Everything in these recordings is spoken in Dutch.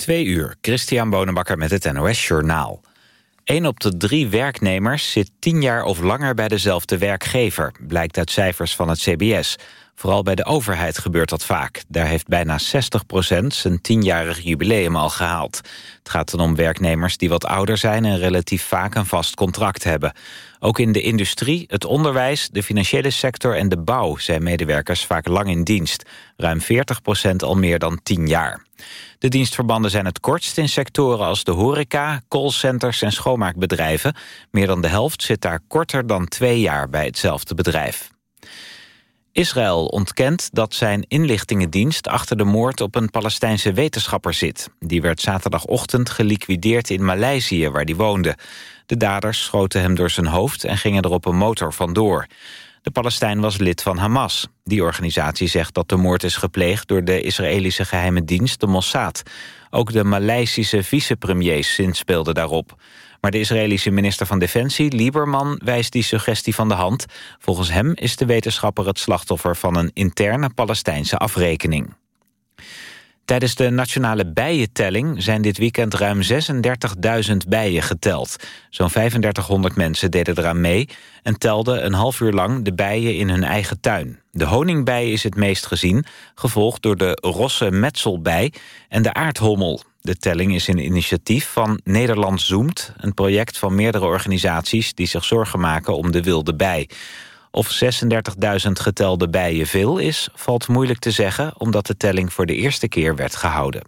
Twee uur, Christian Bonenbakker met het NOS Journaal. Een op de drie werknemers zit tien jaar of langer bij dezelfde werkgever... blijkt uit cijfers van het CBS. Vooral bij de overheid gebeurt dat vaak. Daar heeft bijna 60% zijn tienjarig jubileum al gehaald. Het gaat dan om werknemers die wat ouder zijn... en relatief vaak een vast contract hebben. Ook in de industrie, het onderwijs, de financiële sector en de bouw... zijn medewerkers vaak lang in dienst. Ruim 40% al meer dan 10 jaar. De dienstverbanden zijn het kortst in sectoren als de horeca, callcenters en schoonmaakbedrijven. Meer dan de helft zit daar korter dan twee jaar bij hetzelfde bedrijf. Israël ontkent dat zijn inlichtingendienst achter de moord op een Palestijnse wetenschapper zit. Die werd zaterdagochtend geliquideerd in Maleisië, waar die woonde. De daders schoten hem door zijn hoofd en gingen er op een motor vandoor. De Palestijn was lid van Hamas. Die organisatie zegt dat de moord is gepleegd door de Israëlische geheime dienst, de Mossad. Ook de Maleisische vicepremier speelde daarop. Maar de Israëlische minister van Defensie, Lieberman, wijst die suggestie van de hand. Volgens hem is de wetenschapper het slachtoffer van een interne Palestijnse afrekening. Tijdens de nationale bijentelling zijn dit weekend ruim 36.000 bijen geteld. Zo'n 3500 mensen deden eraan mee en telden een half uur lang de bijen in hun eigen tuin. De honingbij is het meest gezien, gevolgd door de rosse metselbij en de aardhommel. De telling is een initiatief van Nederland Zoomt... een project van meerdere organisaties die zich zorgen maken om de wilde bij. Of 36.000 getelde bijen veel is, valt moeilijk te zeggen... omdat de telling voor de eerste keer werd gehouden.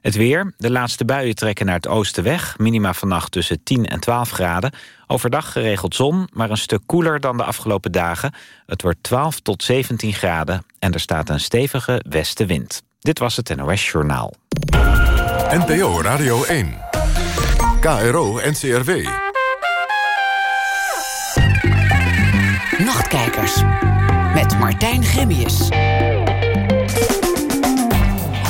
Het weer. De laatste buien trekken naar het oosten weg. Minima vannacht tussen 10 en 12 graden. Overdag geregeld zon, maar een stuk koeler dan de afgelopen dagen. Het wordt 12 tot 17 graden en er staat een stevige westenwind. Dit was het NOS Journaal. NPO Radio 1. KRO NCRW. Nachtkijkers. Met Martijn Gemmius.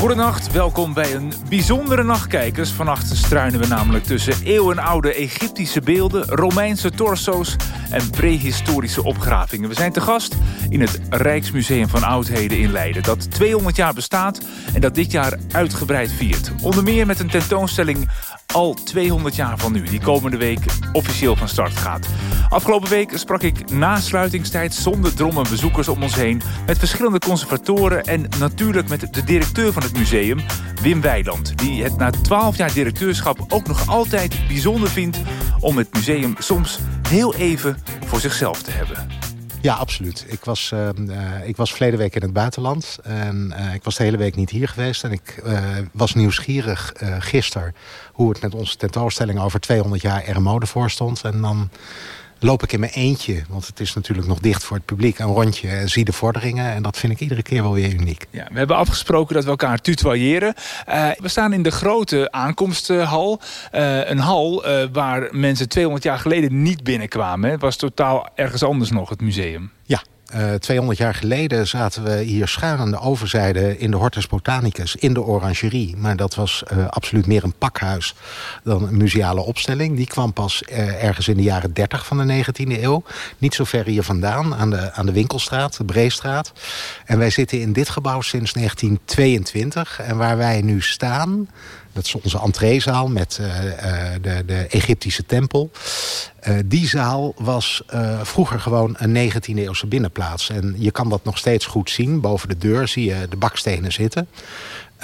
Goedenacht, welkom bij een bijzondere nachtkijkers. Vannacht struinen we namelijk tussen eeuwenoude Egyptische beelden... Romeinse torso's en prehistorische opgravingen. We zijn te gast in het Rijksmuseum van Oudheden in Leiden... dat 200 jaar bestaat en dat dit jaar uitgebreid viert. Onder meer met een tentoonstelling al 200 jaar van nu... die komende week officieel van start gaat. Afgelopen week sprak ik na sluitingstijd zonder drommen bezoekers om ons heen... met verschillende conservatoren en natuurlijk met de directeur van het museum, Wim Weiland... die het na 12 jaar directeurschap ook nog altijd bijzonder vindt... om het museum soms heel even voor zichzelf te hebben. Ja, absoluut. Ik was, uh, ik was verleden week in het buitenland. En uh, ik was de hele week niet hier geweest. En ik uh, was nieuwsgierig gisteren hoe het met onze tentoonstelling over 200 jaar er mode voor stond. En dan loop ik in mijn eentje, want het is natuurlijk nog dicht voor het publiek... een rondje en zie de vorderingen. En dat vind ik iedere keer wel weer uniek. Ja, we hebben afgesproken dat we elkaar tutoyeren. Uh, we staan in de grote aankomsthal. Uh, een hal uh, waar mensen 200 jaar geleden niet binnenkwamen. Het was totaal ergens anders nog, het museum. Ja, uh, 200 jaar geleden zaten we hier schuin aan de overzijde... in de Hortus Botanicus, in de orangerie. Maar dat was uh, absoluut meer een pakhuis dan een museale opstelling. Die kwam pas uh, ergens in de jaren 30 van de 19e eeuw. Niet zo ver hier vandaan, aan de, aan de Winkelstraat, de Breestraat. En wij zitten in dit gebouw sinds 1922. En waar wij nu staan... Dat is onze entreezaal met uh, de, de Egyptische tempel. Uh, die zaal was vroeger gewoon een 19e eeuwse binnenplaats. En je kan dat nog steeds goed zien. Boven de deur zie je de bakstenen zitten.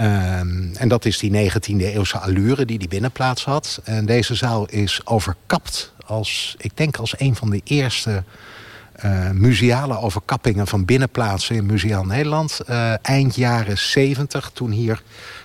Um, en dat is die 19e eeuwse allure die die binnenplaats had. En deze zaal is overkapt als, ik denk als een van de eerste... Uh, museale overkappingen van binnenplaatsen in Museaal Nederland. Eind jaren 70, toen hier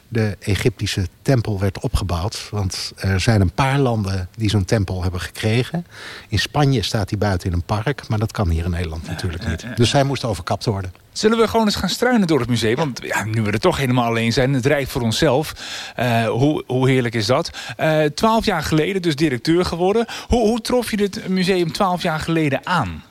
de Egyptische tempel werd opgebouwd. Want er zijn een paar landen die zo'n tempel hebben gekregen. In Spanje staat die buiten in een park, maar dat kan hier in Nederland natuurlijk niet. Dus zij moest overkapt worden. Zullen we gewoon eens gaan struinen door het museum? Want ja, nu we er toch helemaal alleen zijn, het rijdt voor onszelf. Uh, hoe, hoe heerlijk is dat? Uh, twaalf jaar geleden dus directeur geworden. Hoe, hoe trof je dit museum twaalf jaar geleden aan?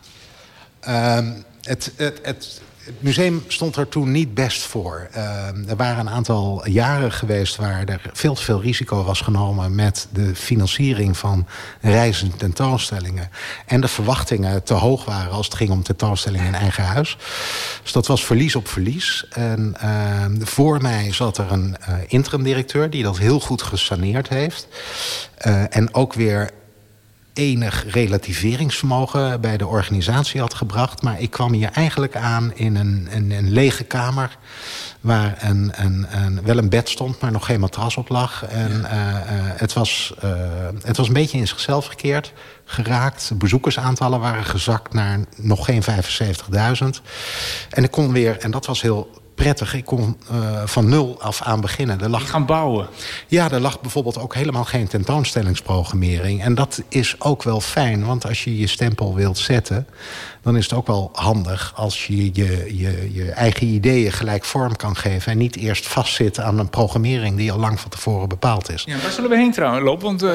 Um, het, het, het het museum stond er toen niet best voor. Uh, er waren een aantal jaren geweest waar er veel te veel risico was genomen met de financiering van reizende tentoonstellingen. En de verwachtingen te hoog waren als het ging om tentoonstellingen in eigen huis. Dus dat was verlies op verlies. En uh, voor mij zat er een uh, interim directeur die dat heel goed gesaneerd heeft. En ook weer enig relativeringsvermogen bij de organisatie had gebracht. Maar ik kwam hier eigenlijk aan in een, een, een lege kamer... waar een, een, een, wel een bed stond, maar nog geen matras op lag. En uh, uh, het, was, uh, het was een beetje in zichzelf gekeerd geraakt. Bezoekersaantallen waren gezakt naar nog geen 75.000. En ik kon weer, en dat was heel prettig. Ik kon uh, van nul af aan beginnen. Er lag, gaan bouwen? Ja, er lag bijvoorbeeld ook helemaal geen tentoonstellingsprogrammering. En dat is ook wel fijn, want als je je stempel wilt zetten... dan is het ook wel handig als je je, je je eigen ideeën gelijk vorm kan geven... en niet eerst vastzit aan een programmering die al lang van tevoren bepaald is. Ja, waar zullen we heen trouwen lopen? Want, uh...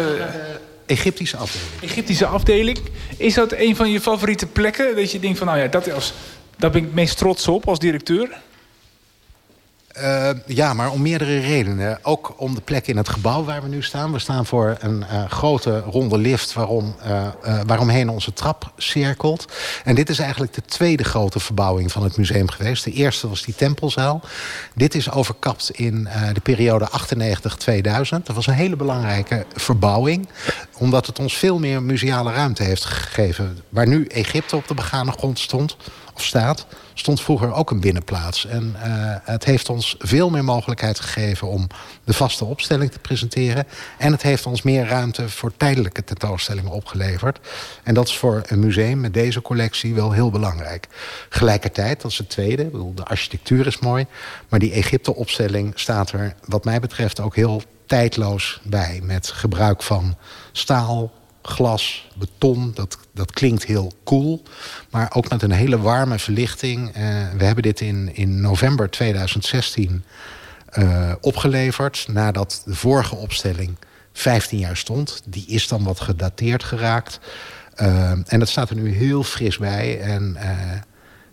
Egyptische afdeling. Egyptische afdeling. Is dat een van je favoriete plekken? Dat je denkt van, nou ja, dat is, daar ben ik het meest trots op als directeur? Uh, ja, maar om meerdere redenen. Ook om de plek in het gebouw waar we nu staan. We staan voor een uh, grote ronde lift waarom, uh, waaromheen onze trap cirkelt. En dit is eigenlijk de tweede grote verbouwing van het museum geweest. De eerste was die tempelzaal. Dit is overkapt in de periode 98-2000. Dat was een hele belangrijke verbouwing. Omdat het ons veel meer museale ruimte heeft gegeven. Waar nu Egypte op de begane grond stond staat, stond vroeger ook een binnenplaats. En uh, het heeft ons veel meer mogelijkheid gegeven om de vaste opstelling te presenteren. En het heeft ons meer ruimte voor tijdelijke tentoonstellingen opgeleverd. En dat is voor een museum met deze collectie wel heel belangrijk. Gelijkertijd, dat is het tweede, de architectuur is mooi. Maar die Egypte-opstelling staat er wat mij betreft ook heel tijdloos bij. Met gebruik van staal, glas, beton. Dat, dat klinkt heel cool. Maar ook met een hele warme verlichting. Uh, we hebben dit in, in november 2016 uh, opgeleverd. Nadat de vorige opstelling 15 jaar stond. Die is dan wat gedateerd geraakt. Uh, en dat staat er nu heel fris bij. En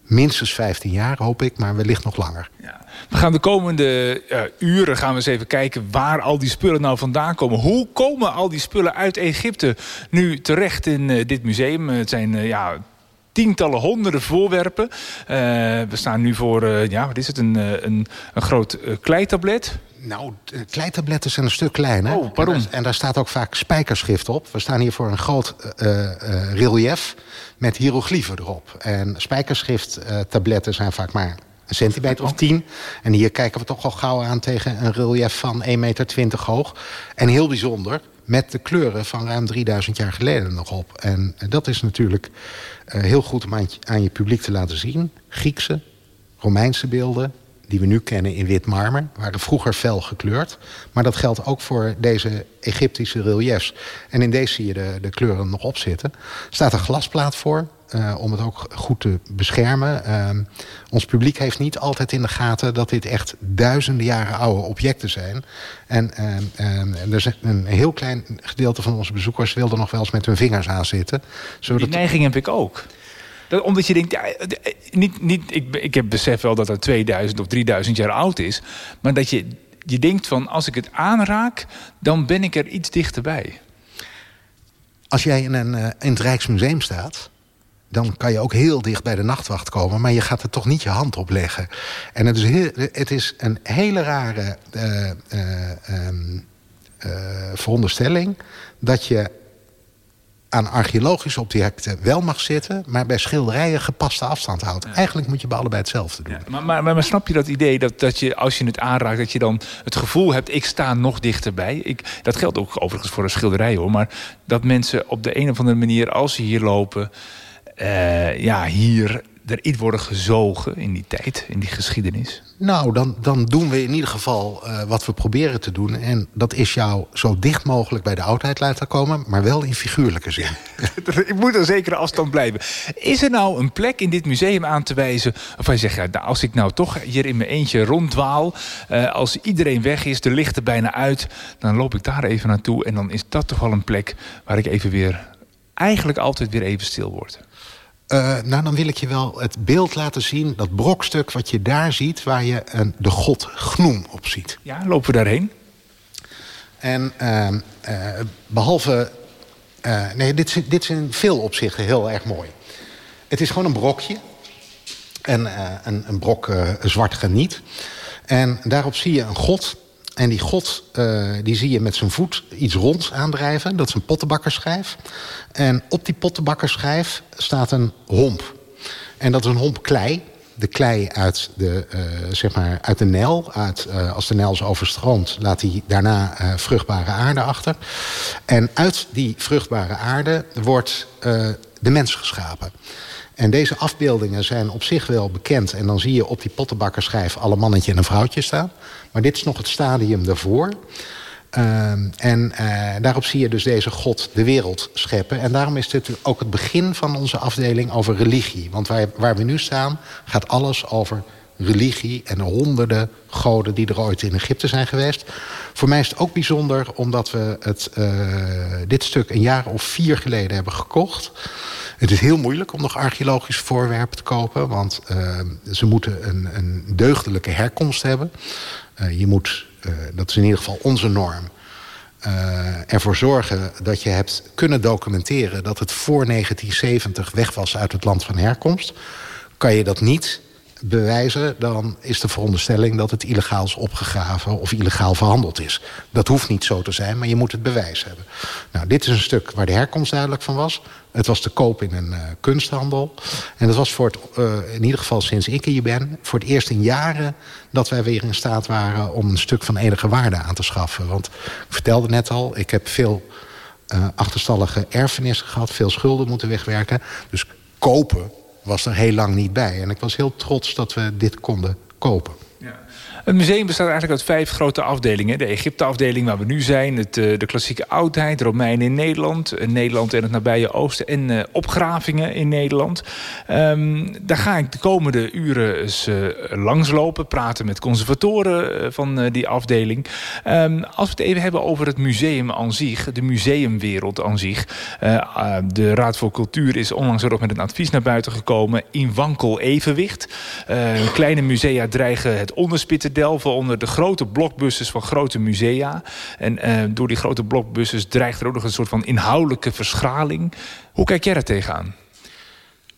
minstens 15 jaar hoop ik, maar wellicht nog langer. Ja. We gaan de komende uh, uren gaan we eens even kijken waar al die spullen nou vandaan komen. Hoe komen al die spullen uit Egypte nu terecht in uh, dit museum? Het zijn ja, tientallen, honderden voorwerpen. We staan nu voor, ja, wat is het, een, een, een groot kleitablet. Nou, kleitabletten zijn een stuk kleiner. Oh, pardon. En, en, daar staat ook vaak spijkerschrift op. We staan hier voor een groot relief met hieroglyphen erop. En spijkerschrift-tabletten zijn vaak maar een centimeter of tien. En hier kijken we toch al gauw aan tegen een relief van 1,20 meter hoog. En heel bijzonder, met de kleuren van ruim 3000 jaar geleden nog op. En dat is natuurlijk uh, heel goed om aan je publiek te laten zien. Griekse, Romeinse beelden, die we nu kennen in wit marmer, waren vroeger fel gekleurd. Maar dat geldt ook voor deze Egyptische reliefs. En in deze zie je de, de kleuren nog op zitten. Er staat een glasplaat voor, uh, om het ook goed te beschermen. Uh, ons publiek heeft niet altijd in de gaten dat dit echt duizenden jaren oude objecten zijn. En uh, er is een heel klein gedeelte van onze bezoekers wil er nog wel eens met hun vingers aan zitten. Die neiging heb ik ook. Dat, omdat je denkt, ja, niet, niet, ik, ik heb besef wel dat het 2000 of 3000 jaar oud is. Maar dat je, je denkt van, als ik het aanraak, dan ben ik er iets dichterbij. Als jij in, een, in het Rijksmuseum staat dan kan je ook heel dicht bij de nachtwacht komen... maar je gaat er toch niet je hand op leggen. En het is, heel, het is een hele rare uh, veronderstelling... dat je aan archeologische objecten wel mag zitten... maar bij schilderijen gepaste afstand houdt. Ja. Eigenlijk moet je bij allebei hetzelfde doen. Ja, maar, maar, maar, snap je dat idee dat, dat je als je het aanraakt... dat je dan het gevoel hebt, ik sta nog dichterbij? Ik, dat geldt ook overigens voor een schilderij, hoor. Maar dat mensen op de een of andere manier, als ze hier lopen... Uh, ja, hier erin worden gezogen in die tijd, in die geschiedenis? Nou, dan, dan doen we in ieder geval uh, wat we proberen te doen. En dat is jou zo dicht mogelijk bij de oudheid laten komen... maar wel in figuurlijke zin. Ik moet een zekere afstand blijven. Is er nou een plek in dit museum aan te wijzen... of je zegt, nou, als ik nou toch hier in mijn eentje ronddwaal... Uh, als iedereen weg is, de lichten bijna uit... dan loop ik daar even naartoe en dan is dat toch wel een plek... waar ik even weer, eigenlijk altijd weer even stil word. Uh, nou, dan wil ik je wel het beeld laten zien, dat brokstuk wat je daar ziet... waar je een, de god Gnoem op ziet. Ja, lopen we daarheen? En uh, uh, behalve... nee, dit, dit is in veel opzichten heel erg mooi. Het is gewoon een brokje. En, een, een brok zwart graniet. En daarop zie je een god en die god, uh, die zie je met zijn voet iets ronds aandrijven. Dat is een pottenbakkerschijf. En op die pottenbakkerschijf staat een homp. En dat is een homp klei. De klei uit de, uh, zeg maar uit de Nijl. Uit, uh, als de Nijl is overstroomd, laat hij daarna vruchtbare aarde achter. En uit die vruchtbare aarde wordt de mens geschapen. En deze afbeeldingen zijn op zich wel bekend. En dan zie je op die pottenbakkerschijf alle mannetje en een vrouwtje staan. Maar dit is nog het stadium daarvoor. Uh, en uh, daarop zie je dus deze God de wereld scheppen. En daarom is dit ook het begin van onze afdeling over religie. Want waar, waar we nu staan gaat alles over religie en de honderden goden die er ooit in Egypte zijn geweest. Voor mij is het ook bijzonder omdat we het, uh, dit stuk een jaar of vier geleden hebben gekocht. Het is heel moeilijk om nog archeologische voorwerpen te kopen... want uh, ze moeten een, een, deugdelijke herkomst hebben. Uh, je moet, uh, dat is in ieder geval onze norm... ervoor zorgen dat je hebt kunnen documenteren... dat het voor 1970 weg was uit het land van herkomst. Kan je dat niet bewijzen, dan is de veronderstelling dat het illegaal is opgegraven of illegaal verhandeld is. Dat hoeft niet zo te zijn, maar je moet het bewijs hebben. Nou, dit is een stuk waar de herkomst duidelijk van was. Het was te koop in een uh, kunsthandel. En dat was voor het, uh, in ieder geval sinds ik hier ben... voor het eerst in jaren dat wij weer in staat waren... om een stuk van enige waarde aan te schaffen. Want ik vertelde net al, ik heb veel uh, achterstallige erfenissen gehad... veel schulden moeten wegwerken. Dus kopen was er heel lang niet bij. En ik was heel trots dat we dit konden kopen. Het museum bestaat eigenlijk uit vijf grote afdelingen. De Egypte-afdeling waar we nu zijn. Het, uh, de klassieke oudheid, Romeinen in Nederland. Uh, Nederland en het nabije oosten. En uh, opgravingen in Nederland. Um, daar ga ik de komende uren langslopen. Praten met conservatoren van die afdeling. Um, als we het even hebben over het museum aan zich. De museumwereld aan zich. de Raad voor Cultuur is onlangs ook met een advies naar buiten gekomen. In wankel evenwicht. kleine musea dreigen het onderspitten delven onder de grote blokbussen van grote musea. En uh, door die grote blokbussen dreigt er ook nog een soort van inhoudelijke verschraling. Hoe kijk jij daar tegenaan?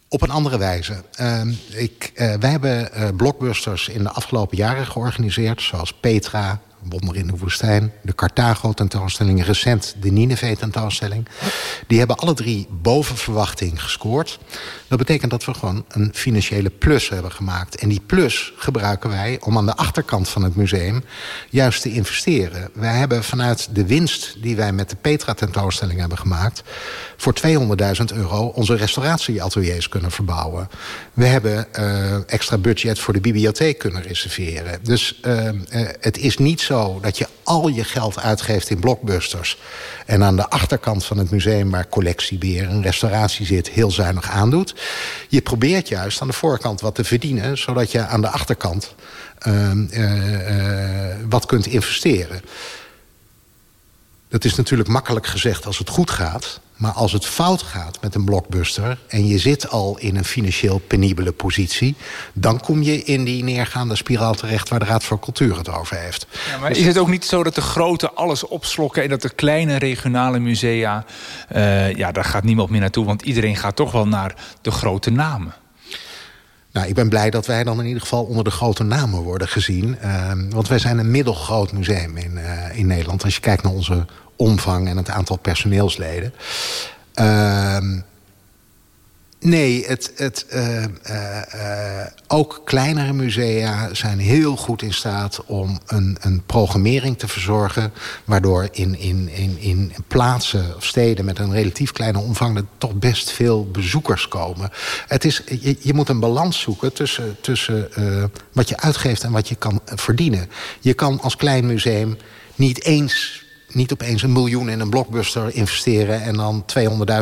Op een andere wijze. Uh, ik, uh, wij hebben uh, blockbusters in de afgelopen jaren georganiseerd... zoals Petra, Wonder in de Woestijn, de Carthago-tentoonstelling... recent de Nineveh-tentoonstelling. Die hebben alle drie boven verwachting gescoord. Dat betekent dat we gewoon een financiële plus hebben gemaakt. En die plus gebruiken wij om aan de achterkant van het museum... juist te investeren. Wij hebben vanuit de winst die wij met de Petra-tentoonstelling hebben gemaakt... voor 200.000 euro onze restauratieateliers kunnen verbouwen. We hebben uh, extra budget voor de bibliotheek kunnen reserveren. Dus uh, uh, het is niet zo dat je al je geld uitgeeft in blockbusters... en aan de achterkant van het museum waar collectiebeheer en restauratie zit... heel zuinig aandoet. Je probeert juist aan de voorkant wat te verdienen... zodat je aan de achterkant uh, uh, wat kunt investeren. Dat is natuurlijk makkelijk gezegd als het goed gaat... Maar als het fout gaat met een blockbuster... en je zit al in een financieel penibele positie... dan kom je in die neergaande spiraal terecht... waar de Raad voor Cultuur het over heeft. Maar is het ook niet zo dat de grote alles opslokken... en dat de kleine regionale musea... Uh, ja, daar gaat niemand meer naartoe... want iedereen gaat toch wel naar de grote namen. Nou, ik ben blij dat wij dan in ieder geval onder de grote namen worden gezien. Uh, want wij zijn een middelgroot museum in, uh, in Nederland. Als je kijkt naar onze omvang en het aantal personeelsleden. Uh, nee, het, het, uh, uh, ook kleinere musea zijn heel goed in staat om een, een programmering te verzorgen... waardoor in, in, in, in plaatsen of steden met een relatief kleine omvang... er toch best veel bezoekers komen. Het is, je, je moet een balans zoeken tussen, tussen wat je uitgeeft en wat je kan verdienen. Je kan als klein museum niet eens niet opeens een miljoen in een blockbuster investeren... en dan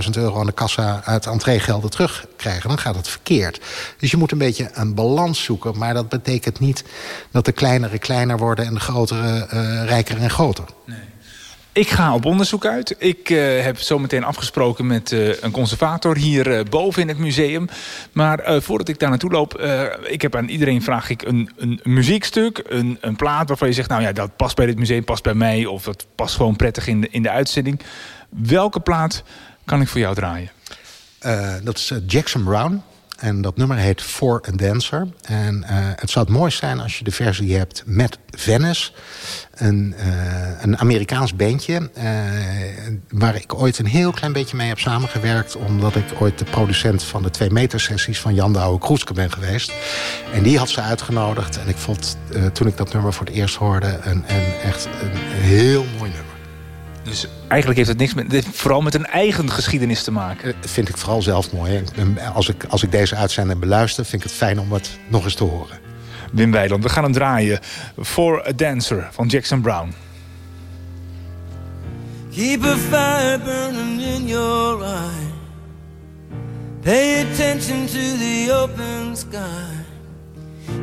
200.000 euro aan de kassa uit entreegelden terugkrijgen. Dan gaat het verkeerd. Dus je moet een beetje een balans zoeken. Maar dat betekent niet dat de kleinere kleiner worden... en de grotere uh, rijker en groter. Nee. Ik ga op onderzoek uit. Ik uh, heb zometeen afgesproken met uh, een conservator hier uh, boven in het museum. Maar voordat ik daar naartoe loop, ik heb aan iedereen vraag ik een, een muziekstuk, een, een plaat waarvan je zegt, nou ja, dat past bij dit museum, past bij mij of dat past gewoon prettig in de, in de uitzending. Welke plaat kan ik voor jou draaien? dat is Jackson Brown. En dat nummer heet For a Dancer. En uh, het zou het mooi zijn als je de versie hebt met Venice. Een, uh, een Amerikaans bandje. Uh, waar ik ooit een heel klein beetje mee heb samengewerkt. Omdat ik ooit de producent van de twee meter sessies van Jan de Oude Kroeske ben geweest. En die had ze uitgenodigd. En ik vond toen ik dat nummer voor het eerst hoorde... een, een echt een heel mooi nummer. Dus eigenlijk heeft het niks met, vooral met een eigen geschiedenis te maken. Dat vind ik vooral zelf mooi. Als ik, als ik deze uitzending beluister, vind ik het fijn om het nog eens te horen. Wim Weiland, we gaan hem draaien. For a Dancer van Jackson Brown. Keep a fire burning in your eye. Pay attention to the open sky.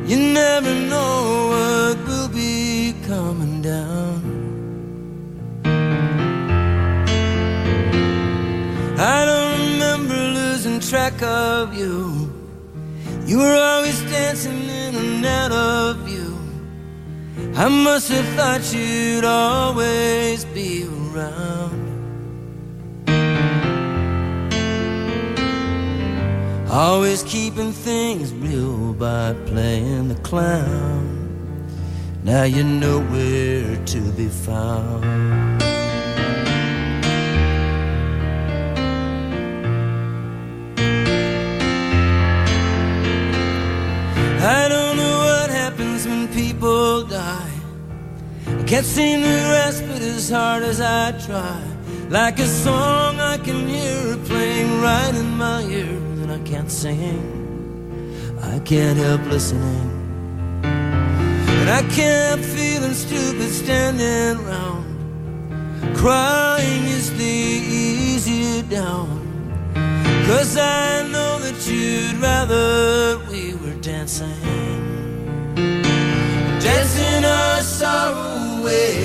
You never know what will be coming down. I don't remember losing track of you. You were always dancing in and out of view. I must have thought you'd always be around. Always keeping things real by playing the clown. Now you know where to be found. I don't know what happens when people die. I can't seem to rest, but as hard as I try, like a song I can hear playing right in my ear that I can't sing. I can't help listening. And I kept feeling stupid standing around. Crying is the easier down. Cause I know that dancing, dancing our sorrow away.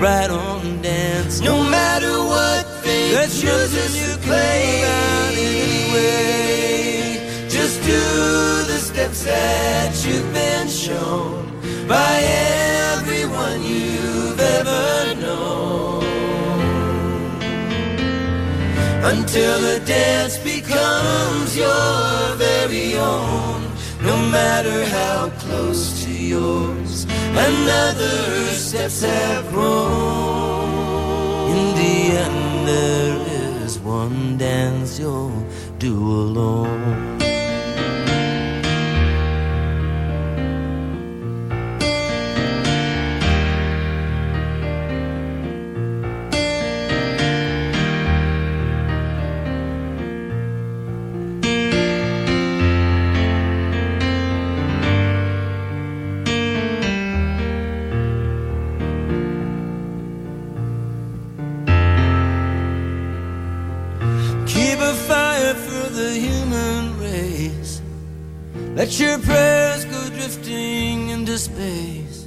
Right on, dance. No matter what fate that chooses you play anyway. Just do the steps that you've been shown by everyone you've ever known until the dance becomes your very own. No matter how close to yours, another steps have grown. In the end, there is one dance you'll do alone. Let your prayers go drifting into space.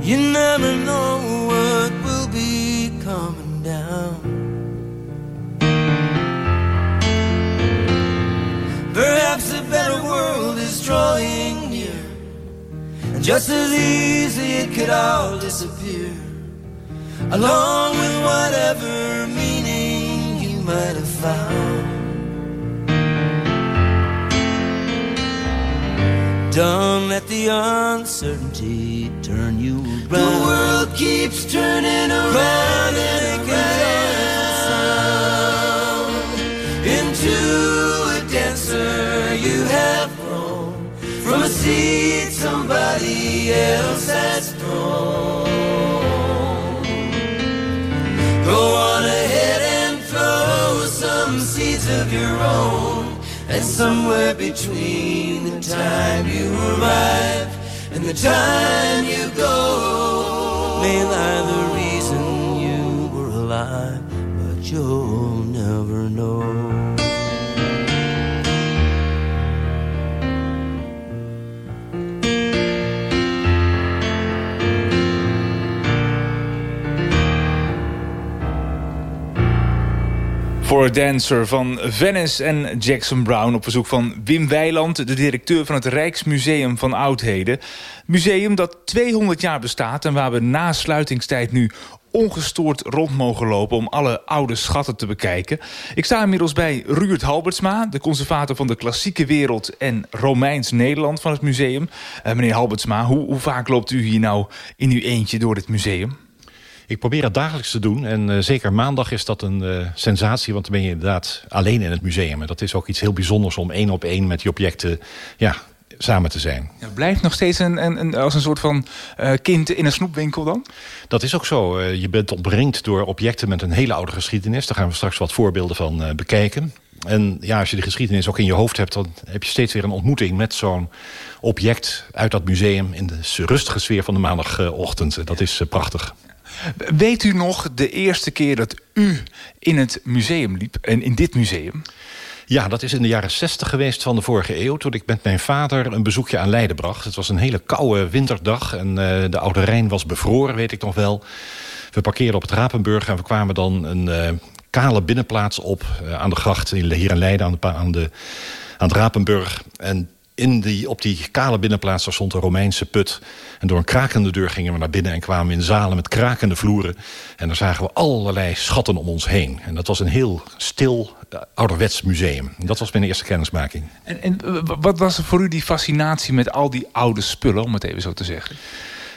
You never know what will be coming down. Perhaps a better world is drawing near. And just as easy it could all disappear. Along with whatever meaning you might have found. Don't let the uncertainty turn you around. The world keeps turning around and around. Into a dancer you have grown from a seed somebody else has thrown. Go on ahead and throw some seeds of your own. And somewhere between time you arrive and the time you go may lie the reason you were alive, but you'll never know. A Dancer van Venice en Jackson Brown... op verzoek van Wim Weiland, de directeur van het Rijksmuseum van Oudheden. Museum dat 200 jaar bestaat en waar we na sluitingstijd nu ongestoord rond mogen lopen om alle oude schatten te bekijken. Ik sta inmiddels bij Ruurt Halbertsma, de conservator van de klassieke wereld en Romeins Nederland van het museum. Uh, meneer Halbertsma, hoe, hoe vaak loopt u hier nou in uw eentje door dit museum? Ik probeer het dagelijks te doen. En uh, zeker maandag is dat een uh, sensatie. Want dan ben je inderdaad alleen in het museum. En dat is ook iets heel bijzonders om één op één met die objecten ja, samen te zijn. Ja, blijft nog steeds een, een, een, als een soort van uh, kind in een snoepwinkel dan? Dat is ook zo. je bent omringd door objecten met een hele oude geschiedenis. Daar gaan we straks wat voorbeelden van bekijken. En ja, als je de geschiedenis ook in je hoofd hebt... dan heb je steeds weer een ontmoeting met zo'n object uit dat museum... in de rustige sfeer van de maandagochtend. Dat is prachtig. Weet u nog de eerste keer dat u in het museum liep, en in dit museum? Ja, dat is in de jaren 60 geweest van de vorige eeuw... toen ik met mijn vader een bezoekje aan Leiden bracht. Het was een hele koude winterdag en uh, de Oude Rijn was bevroren, weet ik nog wel. We parkeerden op het Rapenburg en we kwamen dan een uh, kale binnenplaats op... Uh, aan de gracht hier in Leiden, aan, de, aan, de, aan het Rapenburg. En in die, op die kale binnenplaats daar stond een Romeinse put. En door een krakende deur gingen we naar binnen... en kwamen in zalen met krakende vloeren. En daar zagen we allerlei schatten om ons heen. En dat was een heel stil, uh, ouderwets museum. En dat was mijn eerste kennismaking. En, en wat was er voor u die fascinatie met al die oude spullen... om het even zo te zeggen?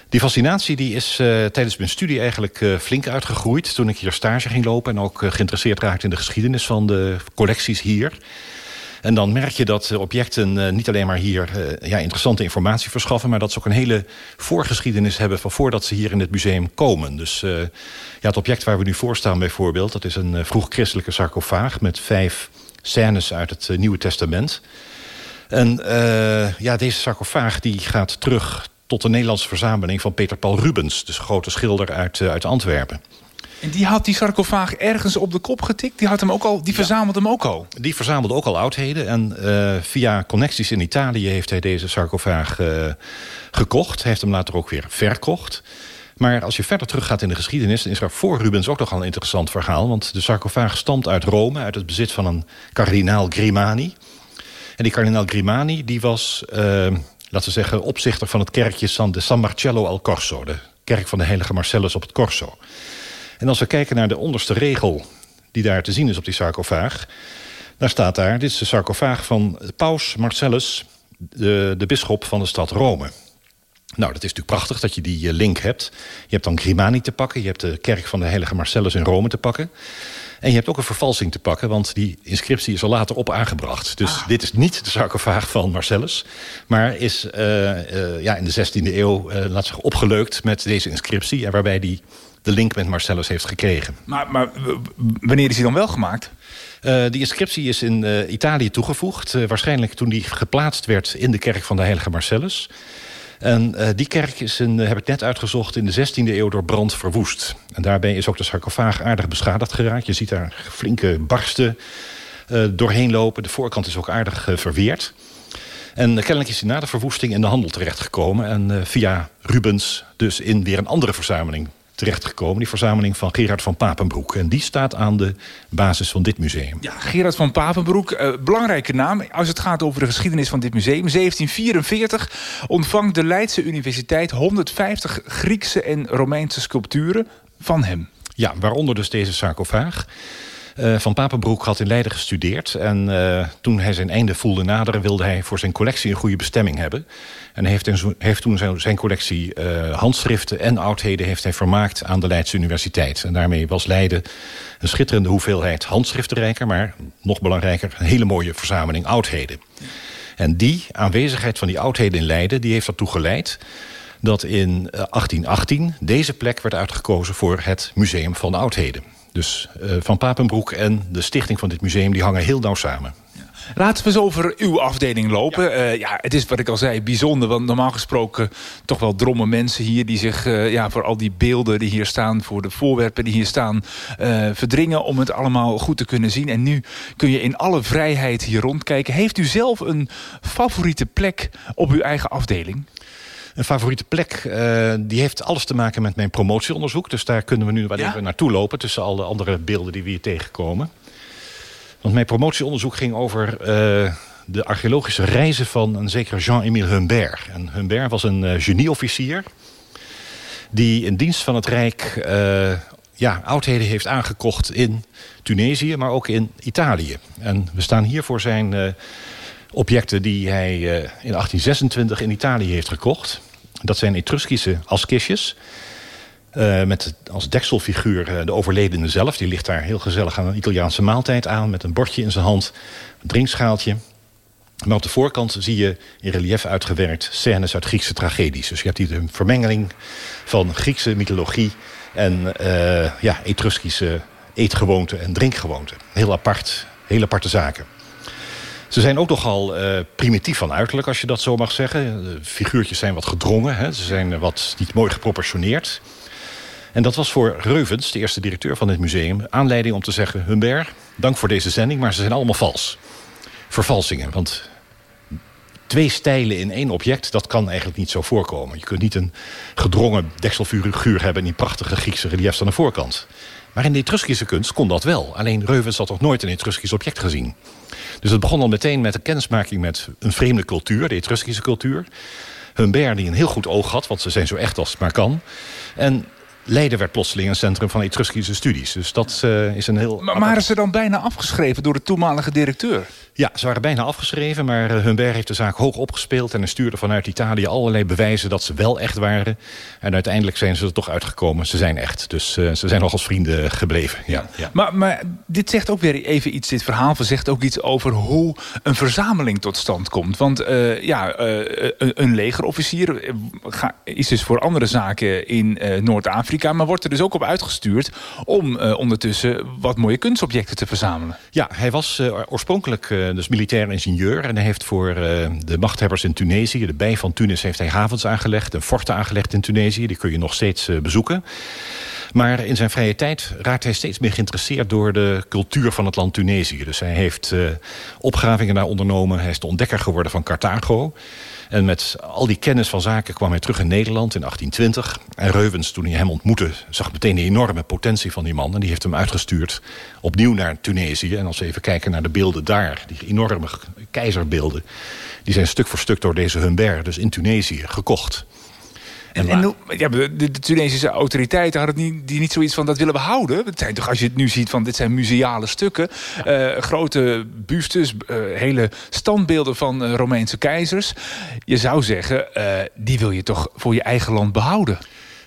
Die fascinatie die is uh, tijdens mijn studie eigenlijk uh, flink uitgegroeid... toen ik hier stage ging lopen en ook geïnteresseerd raakte... in de geschiedenis van de collecties hier... En dan merk je dat objecten uh, niet alleen maar hier uh, ja, interessante informatie verschaffen... maar dat ze ook een hele voorgeschiedenis hebben... van voordat ze hier in het museum komen. Dus uh, ja, het object waar we nu voor staan bijvoorbeeld... dat is een vroeg christelijke sarcofaag met vijf scènes uit het Nieuwe Testament. En ja, deze sarcofaag die gaat terug tot de Nederlandse verzameling... van Peter Paul Rubens, dus grote schilder uit, uit Antwerpen. En die had die sarcofaag ergens op de kop getikt? Die, had hem ook al, die verzamelde hem ook al? Die verzamelde ook al oudheden. En uh, via connecties in Italië heeft hij deze sarcofaag uh, gekocht. Hij heeft hem later ook weer verkocht. Maar als je verder teruggaat in de geschiedenis... dan is er voor Rubens ook nogal een interessant verhaal. Want de sarcofaag stamt uit Rome, uit het bezit van een kardinaal Grimani. En die kardinaal Grimani die was, uh, laten we zeggen... opzichter van het kerkje San de San Marcello al Corso. De kerk van de heilige Marcellus op het Corso. En als we kijken naar de onderste regel die daar te zien is op die sarcofaag... daar staat daar, dit is de sarcofaag van paus Marcellus... de, de bisschop van de stad Rome. Nou, dat is natuurlijk prachtig dat je die link hebt. Je hebt dan Grimani te pakken, je hebt de kerk van de heilige Marcellus in Rome te pakken... En je hebt ook een vervalsing te pakken, want die inscriptie is er later op aangebracht. Dus ah. dit is niet de sarcofaag van Marcellus, maar is uh, uh, ja, in de 16e eeuw uh, laat zich opgeleukt met deze inscriptie... en waarbij die de link met Marcellus heeft gekregen. Maar, maar wanneer is hij dan wel gemaakt? Uh, die inscriptie is in uh, Italië toegevoegd. Uh, waarschijnlijk toen die geplaatst werd in de kerk van de heilige Marcellus. En die kerk is, heb ik net uitgezocht, in de 16e eeuw door brand verwoest. En daarbij is ook de sarcofaag aardig beschadigd geraakt. Je ziet daar flinke barsten doorheen lopen. De voorkant is ook aardig verweerd. En kennelijk is hij na de verwoesting in de handel terechtgekomen. En via Rubens dus in weer een andere verzameling terechtgekomen. Die verzameling van Gerard van Papenbroek. En die staat aan de basis van dit museum. Ja, Gerard van Papenbroek, uh, belangrijke naam. Als het gaat over de geschiedenis van dit museum. 1744 ontvangt de Leidse Universiteit 150 Griekse en Romeinse sculpturen van hem. Ja, waaronder dus deze sarcofaag. Uh, van Papenbroek had in Leiden gestudeerd. En uh, toen hij zijn einde voelde naderen... wilde hij voor zijn collectie een goede bestemming hebben. En heeft, heeft toen zijn, collectie uh, handschriften en oudheden... heeft hij vermaakt aan de Leidse Universiteit. En daarmee was Leiden een schitterende hoeveelheid handschriftenrijker... maar nog belangrijker, een hele mooie verzameling oudheden. En die aanwezigheid van die oudheden in Leiden... die heeft ertoe geleid dat in 1818 deze plek werd uitgekozen... voor het Museum van Oudheden. Dus uh, Van Papenbroek en de stichting van dit museum... die hangen heel nauw samen. Laten we eens over uw afdeling lopen. Ja. Uh, ja, het is wat ik al zei, bijzonder. Want normaal gesproken toch wel drommen mensen hier... die zich uh, ja, voor al die beelden die hier staan... voor de voorwerpen die hier staan... Uh, verdringen om het allemaal goed te kunnen zien. En nu kun je in alle vrijheid hier rondkijken. Heeft u zelf een favoriete plek op uw eigen afdeling? Een favoriete plek, uh, die heeft alles te maken met mijn promotieonderzoek. Dus daar kunnen we nu wel ja? even naartoe lopen... tussen alle andere beelden die we hier tegenkomen. Want mijn promotieonderzoek ging over uh, de archeologische reizen van een zekere Jean-Émile Humbert. En Humbert was een uh, genieofficier die in dienst van het Rijk ja, oudheden heeft aangekocht in Tunesië, maar ook in Italië. En we staan hier voor zijn objecten die hij in 1826 in Italië heeft gekocht. Dat zijn Etruskische askistjes. Uh, met als dekselfiguur uh, de overledene zelf. Die ligt daar heel gezellig aan een Italiaanse maaltijd aan... met een bordje in zijn hand, een drinkschaaltje. Maar op de voorkant zie je in relief uitgewerkt... scènes uit Griekse tragedies. Dus je hebt hier een vermengeling van Griekse mythologie... en uh, ja, Etruskische eetgewoonten en drinkgewoonten. Heel apart, heel aparte zaken. Ze zijn ook nogal uh, primitief van uiterlijk, als je dat zo mag zeggen. De figuurtjes zijn wat gedrongen, hè. ze zijn wat niet mooi geproportioneerd... En dat was voor Reuvens, de eerste directeur van het museum... aanleiding om te zeggen, Humbert, dank voor deze zending... maar ze zijn allemaal vals. Vervalsingen, want twee stijlen in één object... dat kan eigenlijk niet zo voorkomen. Je kunt niet een gedrongen dekselfiguur hebben... in die prachtige Griekse reliefs aan de voorkant. Maar in de Etruskische kunst kon dat wel. Alleen Reuvens had toch nooit een Etruskisch object gezien. Dus het begon al meteen met een kennismaking met een vreemde cultuur... de Etruskische cultuur. Humbert die een heel goed oog had, want ze zijn zo echt als het maar kan. En Leiden werd plotseling een centrum van Etruskische studies. Dus dat uh, is een heel... Maar waren ze dan bijna afgeschreven door de toenmalige directeur? Ja, ze waren bijna afgeschreven, maar uh, Humbert heeft de zaak hoog opgespeeld... en hij stuurde vanuit Italië allerlei bewijzen dat ze wel echt waren. En uiteindelijk zijn ze er toch uitgekomen. Ze zijn echt, dus uh, ze zijn nog als vrienden gebleven. Ja, ja. Maar, maar dit zegt ook weer even iets, dit verhaal zegt ook iets over hoe een verzameling tot stand komt. Want uh, ja, een, legerofficier is dus voor andere zaken in Noord-Afrika... maar wordt er dus ook op uitgestuurd om ondertussen wat mooie kunstobjecten te verzamelen. Ja, hij was oorspronkelijk dus militair ingenieur. En hij heeft voor de machthebbers in Tunesië... de bij van Tunis heeft hij havens aangelegd... en forten aangelegd in Tunesië. Die kun je nog steeds bezoeken. Maar in zijn vrije tijd raakt hij steeds meer geïnteresseerd... door de cultuur van het land Tunesië. Dus hij heeft uh, opgravingen daar ondernomen. Hij is de ontdekker geworden van Carthago. En met al die kennis van zaken kwam hij terug in Nederland in 1820. En Reuvens, toen hij hem ontmoette, zag meteen de enorme potentie van die man. En die heeft hem uitgestuurd opnieuw naar Tunesië. En als we even kijken naar de beelden daar, die enorme keizerbeelden... die zijn stuk voor stuk door deze Humbert, dus in Tunesië, gekocht. En, en ja, de, de, Tunesische autoriteiten hadden niet, die niet zoiets van dat willen we houden. Het zijn toch, als je het nu ziet, van dit zijn museale stukken. Ja. Uh, grote bustes, uh, hele standbeelden van uh, Romeinse keizers. Je zou zeggen, die wil je toch voor je eigen land behouden.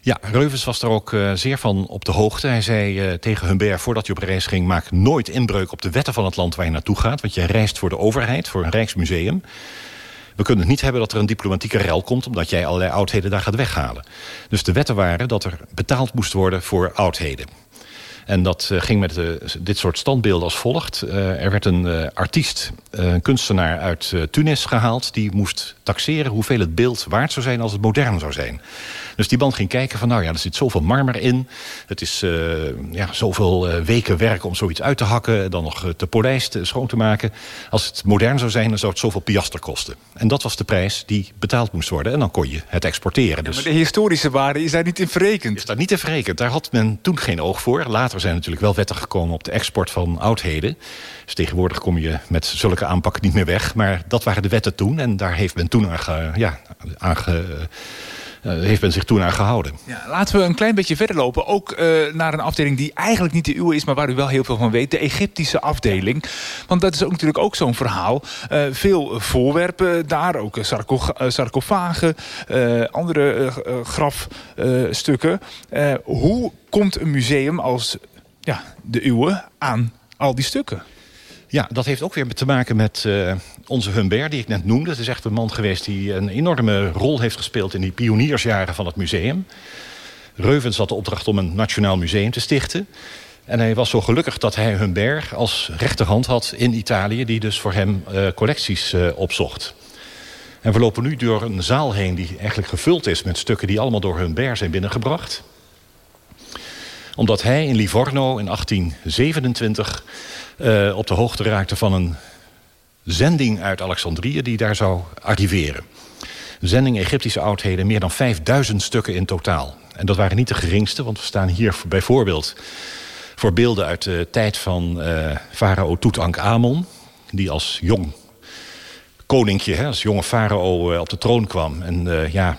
Ja, Reuvens was daar ook uh, zeer van op de hoogte. Hij zei uh, tegen Humbert voordat hij op reis ging... maak nooit inbreuk op de wetten van het land waar je naartoe gaat. Want je reist voor de overheid, voor een rijksmuseum. We kunnen het niet hebben dat er een diplomatieke rel komt... omdat jij allerlei oudheden daar gaat weghalen. Dus de wetten waren dat er betaald moest worden voor oudheden. En dat uh, ging met uh, dit soort standbeelden als volgt. Uh, er werd een artiest, een kunstenaar uit Tunis gehaald... die moest taxeren hoeveel het beeld waard zou zijn als het modern zou zijn. Dus die man ging kijken van, nou ja, er zit zoveel marmer in. Het is uh, ja, zoveel weken werk om zoiets uit te hakken... dan nog te polijsten, schoon te maken. Als het modern zou zijn, dan zou het zoveel piaster kosten. En dat was de prijs die betaald moest worden. En dan kon je het exporteren. Dus... maar de historische waarde is daar niet in verrekend. Is daar niet in verrekend. Daar had men toen geen oog voor. Later zijn natuurlijk wel wetten gekomen op de export van oudheden. Dus tegenwoordig kom je met zulke aanpakken niet meer weg. Maar dat waren de wetten toen. En daar heeft men toen aan, ja, aan ge, heeft men zich toen aan gehouden. Ja, laten we een klein beetje verder lopen. Ook uh, naar een afdeling die eigenlijk niet de uwe is... maar waar u wel heel veel van weet. De Egyptische afdeling. Want dat is ook natuurlijk ook zo'n verhaal. Uh, veel voorwerpen daar. Ook sarcofagen. andere grafstukken. hoe komt een museum als ja, de uwe aan al die stukken? Ja, dat heeft ook weer te maken met uh, onze Humbert, die ik net noemde. Het is echt een man geweest die een enorme rol heeft gespeeld... in die pioniersjaren van het museum. Reuvens had de opdracht om een nationaal museum te stichten. En hij was zo gelukkig dat hij Humbert als rechterhand had in Italië... die dus voor hem uh, collecties uh, opzocht. En we lopen nu door een zaal heen die eigenlijk gevuld is... met stukken die allemaal door Humbert zijn binnengebracht. Omdat hij in Livorno in 1827 uh, op de hoogte raakte van een zending uit Alexandrië die daar zou arriveren. Zending Egyptische oudheden, meer dan 5000 stukken in totaal. En dat waren niet de geringste, want we staan hier bijvoorbeeld voor beelden uit de tijd van uh, farao Tutankhamon... die als jong koninkje, hè, als jonge farao op de troon kwam... en ja,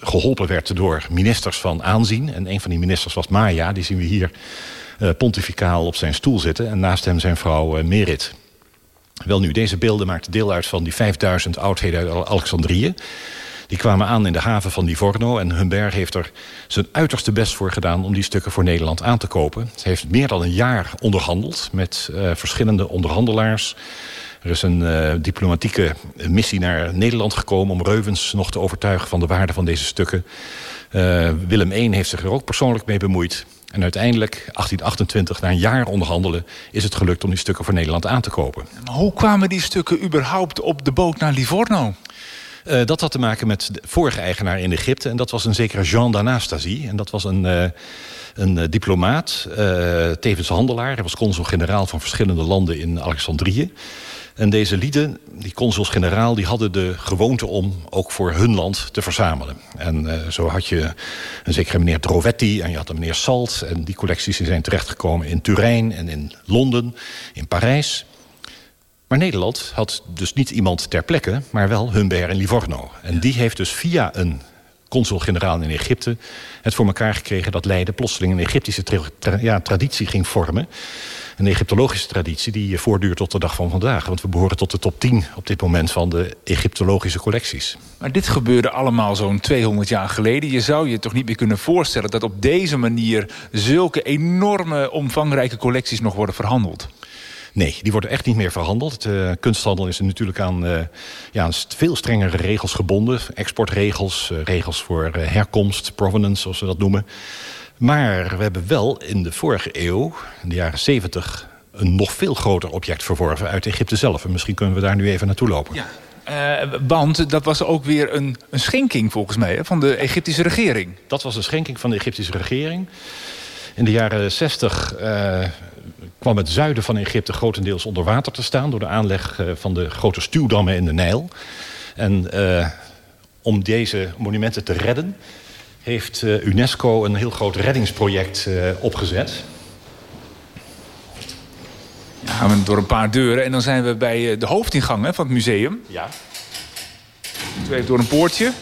geholpen werd door ministers van aanzien. En een van die ministers was Maya, die zien we hier pontificaal op zijn stoel zitten... en naast hem zijn vrouw Merit... Wel nu, deze beelden maakten deel uit van die 5000 oudheden uit Alexandrië. Die kwamen aan in de haven van Livorno. En Humbert heeft er zijn uiterste best voor gedaan... om die stukken voor Nederland aan te kopen. Hij heeft meer dan een jaar onderhandeld met uh, verschillende onderhandelaars. Er is een diplomatieke missie naar Nederland gekomen... om Reuvens nog te overtuigen van de waarde van deze stukken. Willem I heeft zich er ook persoonlijk mee bemoeid. En uiteindelijk, 1828, na een jaar onderhandelen... is het gelukt om die stukken voor Nederland aan te kopen. Maar hoe kwamen die stukken überhaupt op de boot naar Livorno? Uh, dat had te maken met de vorige eigenaar in Egypte. En dat was een zekere Jean d'Anastasie. En dat was een, uh, een diplomaat, uh, tevens handelaar. Hij was consul-generaal van verschillende landen in Alexandrië. En deze lieden, die consuls-generaal, die hadden de gewoonte om ook voor hun land te verzamelen. En uh, zo had je een zekere meneer Drovetti en je had een meneer Salt. En die collecties die zijn terechtgekomen in Turijn en in Londen, in Parijs. Maar Nederland had dus niet iemand ter plekke, maar wel Humbert en Livorno. En die heeft dus via een consul-generaal in Egypte het voor elkaar gekregen dat Leiden plotseling een Egyptische tra ja, traditie ging vormen een Egyptologische traditie die voortduurt tot de dag van vandaag. Want we behoren tot de top 10 op dit moment van de Egyptologische collecties. Maar dit gebeurde allemaal zo'n 200 jaar geleden. Je zou je toch niet meer kunnen voorstellen dat op deze manier zulke enorme omvangrijke collecties nog worden verhandeld? Nee, die worden echt niet meer verhandeld. De uh, kunsthandel is natuurlijk aan, uh, ja, aan veel strengere regels gebonden. Exportregels, uh, regels voor uh, herkomst, provenance, zoals we dat noemen. Maar we hebben wel in de vorige eeuw, in de jaren 70... een nog veel groter object verworven uit Egypte zelf. En misschien kunnen we daar nu even naartoe lopen. Ja. Uh, want dat was ook weer een, een schenking volgens mij hè, van de Egyptische regering. Dat was een schenking van de Egyptische regering. In de jaren 60 uh, kwam het zuiden van Egypte grotendeels onder water te staan... door de aanleg uh, van de grote stuwdammen in de Nijl. En om deze monumenten te redden heeft uh, UNESCO een heel groot reddingsproject uh, opgezet. Ja, gaan we door een paar deuren en dan zijn we bij uh, de hoofdingang hè, van het museum. Ja. Even door een poortje.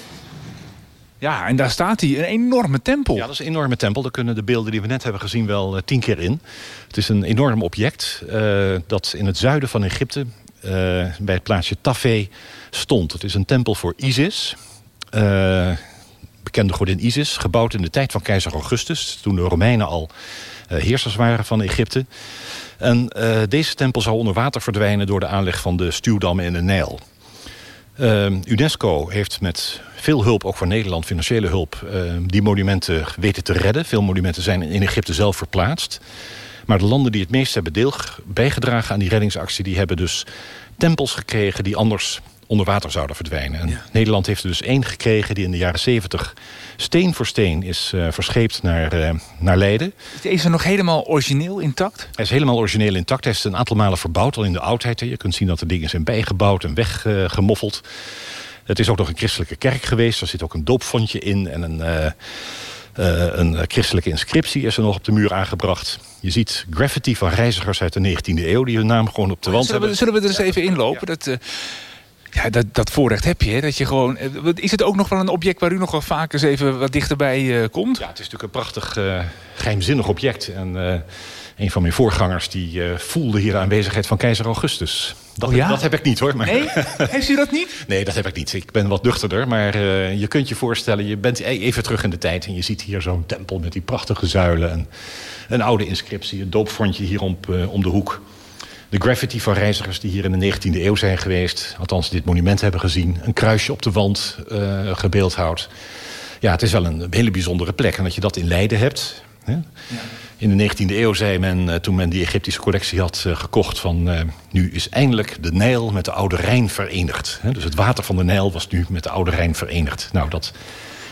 Ja, en daar staat hij, een enorme tempel. Ja, dat is een enorme tempel. Daar kunnen de beelden die we net hebben gezien wel tien keer in. Het is een enorm object dat in het zuiden van Egypte... bij het plaatsje Tafé stond. Het is een tempel voor Isis bekende godin Isis. Gebouwd in de tijd van keizer Augustus. Toen de Romeinen al uh, heersers waren van Egypte. En uh, deze tempel zou onder water verdwijnen... door de aanleg van de stuwdammen in de Nijl. Uh, UNESCO heeft met veel hulp, ook van Nederland, financiële hulp... die monumenten weten te redden. Veel monumenten zijn in Egypte zelf verplaatst. Maar de landen die het meest hebben deel bijgedragen aan die reddingsactie... die hebben dus tempels gekregen die anders onder water zouden verdwijnen. En ja. Nederland heeft er dus één gekregen die in de jaren 70 steen voor steen is uh, verscheept naar, uh, naar Leiden. Is er nog helemaal origineel intact? Hij is helemaal origineel intact. Hij is een aantal malen verbouwd al in de oudheid. Je kunt zien dat er dingen zijn bijgebouwd en weggemoffeld. Uh, het is ook nog een christelijke kerk geweest. Er zit ook een doopvondje in en een... Uh, een christelijke inscriptie is er nog op de muur aangebracht. Je ziet graffiti van reizigers uit de 19e eeuw... die hun naam gewoon op de wand zullen we, hebben. Zullen we er eens even inlopen? Ja. Dat, uh, ja, dat, dat voorrecht heb je. Hè? Dat je gewoon, is het ook nog wel een object waar u nog wel vaak eens even wat dichterbij uh, komt? Ja, het is natuurlijk een prachtig uh, geheimzinnig object. En uh, een van mijn voorgangers die voelde hier de aanwezigheid van keizer Augustus. Dat, oh, ja? dat heb ik niet hoor. Maar... Nee? Heeft u dat niet? Nee, dat heb ik niet. Ik ben wat nuchterder. Maar je kunt je voorstellen, je bent e-, even terug in de tijd... en je ziet hier zo'n tempel met die prachtige zuilen... en een oude inscriptie, een doopvondje hier om, om de hoek de graffiti van reizigers die hier in de 19e eeuw zijn geweest... althans dit monument hebben gezien... een kruisje op de wand uh, gebeeldhouwd. Ja, het is wel een hele bijzondere plek. En dat je dat in Leiden hebt... Hè? Ja. In de 19e eeuw zei men, uh, toen men die Egyptische collectie had uh, gekocht... van uh, nu is eindelijk de Nijl met de Oude Rijn verenigd. Dus het water van de Nijl was nu met de Oude Rijn verenigd. Nou, dat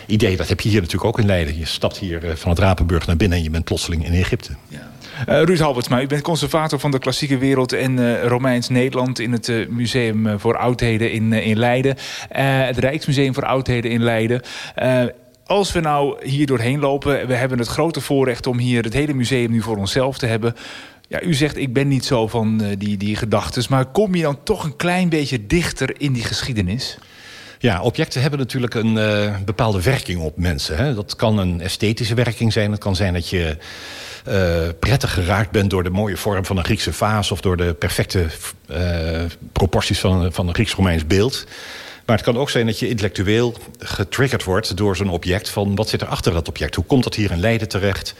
idee dat heb je hier natuurlijk ook in Leiden. Je stapt hier van het Rapenburg naar binnen en je bent plotseling in Egypte. Ja. Uh, Ruud Halbertsma, u bent conservator van de klassieke wereld en uh, Romeins Nederland in het uh, Museum voor Oudheden in, in Leiden. het Rijksmuseum voor Oudheden in Leiden. als we nou hier doorheen lopen... we hebben het grote voorrecht om hier het hele museum nu voor onszelf te hebben... Ja, u zegt, ik ben niet zo van die, die gedachten... maar kom je dan toch een klein beetje dichter in die geschiedenis? Ja, objecten hebben natuurlijk een bepaalde werking op mensen. Hè? Dat kan een esthetische werking zijn. Het kan zijn dat je prettig geraakt bent door de mooie vorm van een Griekse vaas... of door de perfecte uh, proporties van, van een Grieks-Romeins beeld. Maar het kan ook zijn dat je intellectueel getriggerd wordt door zo'n object... van wat zit er achter dat object? Hoe komt dat hier in Leiden terecht?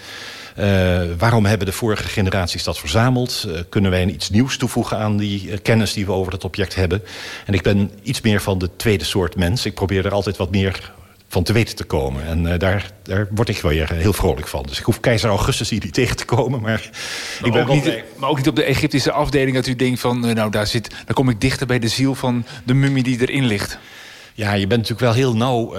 Uh, waarom hebben de vorige generaties dat verzameld? Kunnen wij iets nieuws toevoegen aan die kennis die we over dat object hebben? En ik ben iets meer van de tweede soort mens. Ik probeer er altijd wat meer van te weten te komen. En daar, daar word ik wel weer heel vrolijk van. Dus ik hoef keizer Augustus hier niet tegen te komen. Maar, maar, ik ben ook niet, maar ook niet op de Egyptische afdeling dat u denkt van... nou, daar, zit, daar kom ik dichter bij de ziel van de mummie die erin ligt. Ja, je bent natuurlijk wel heel nauw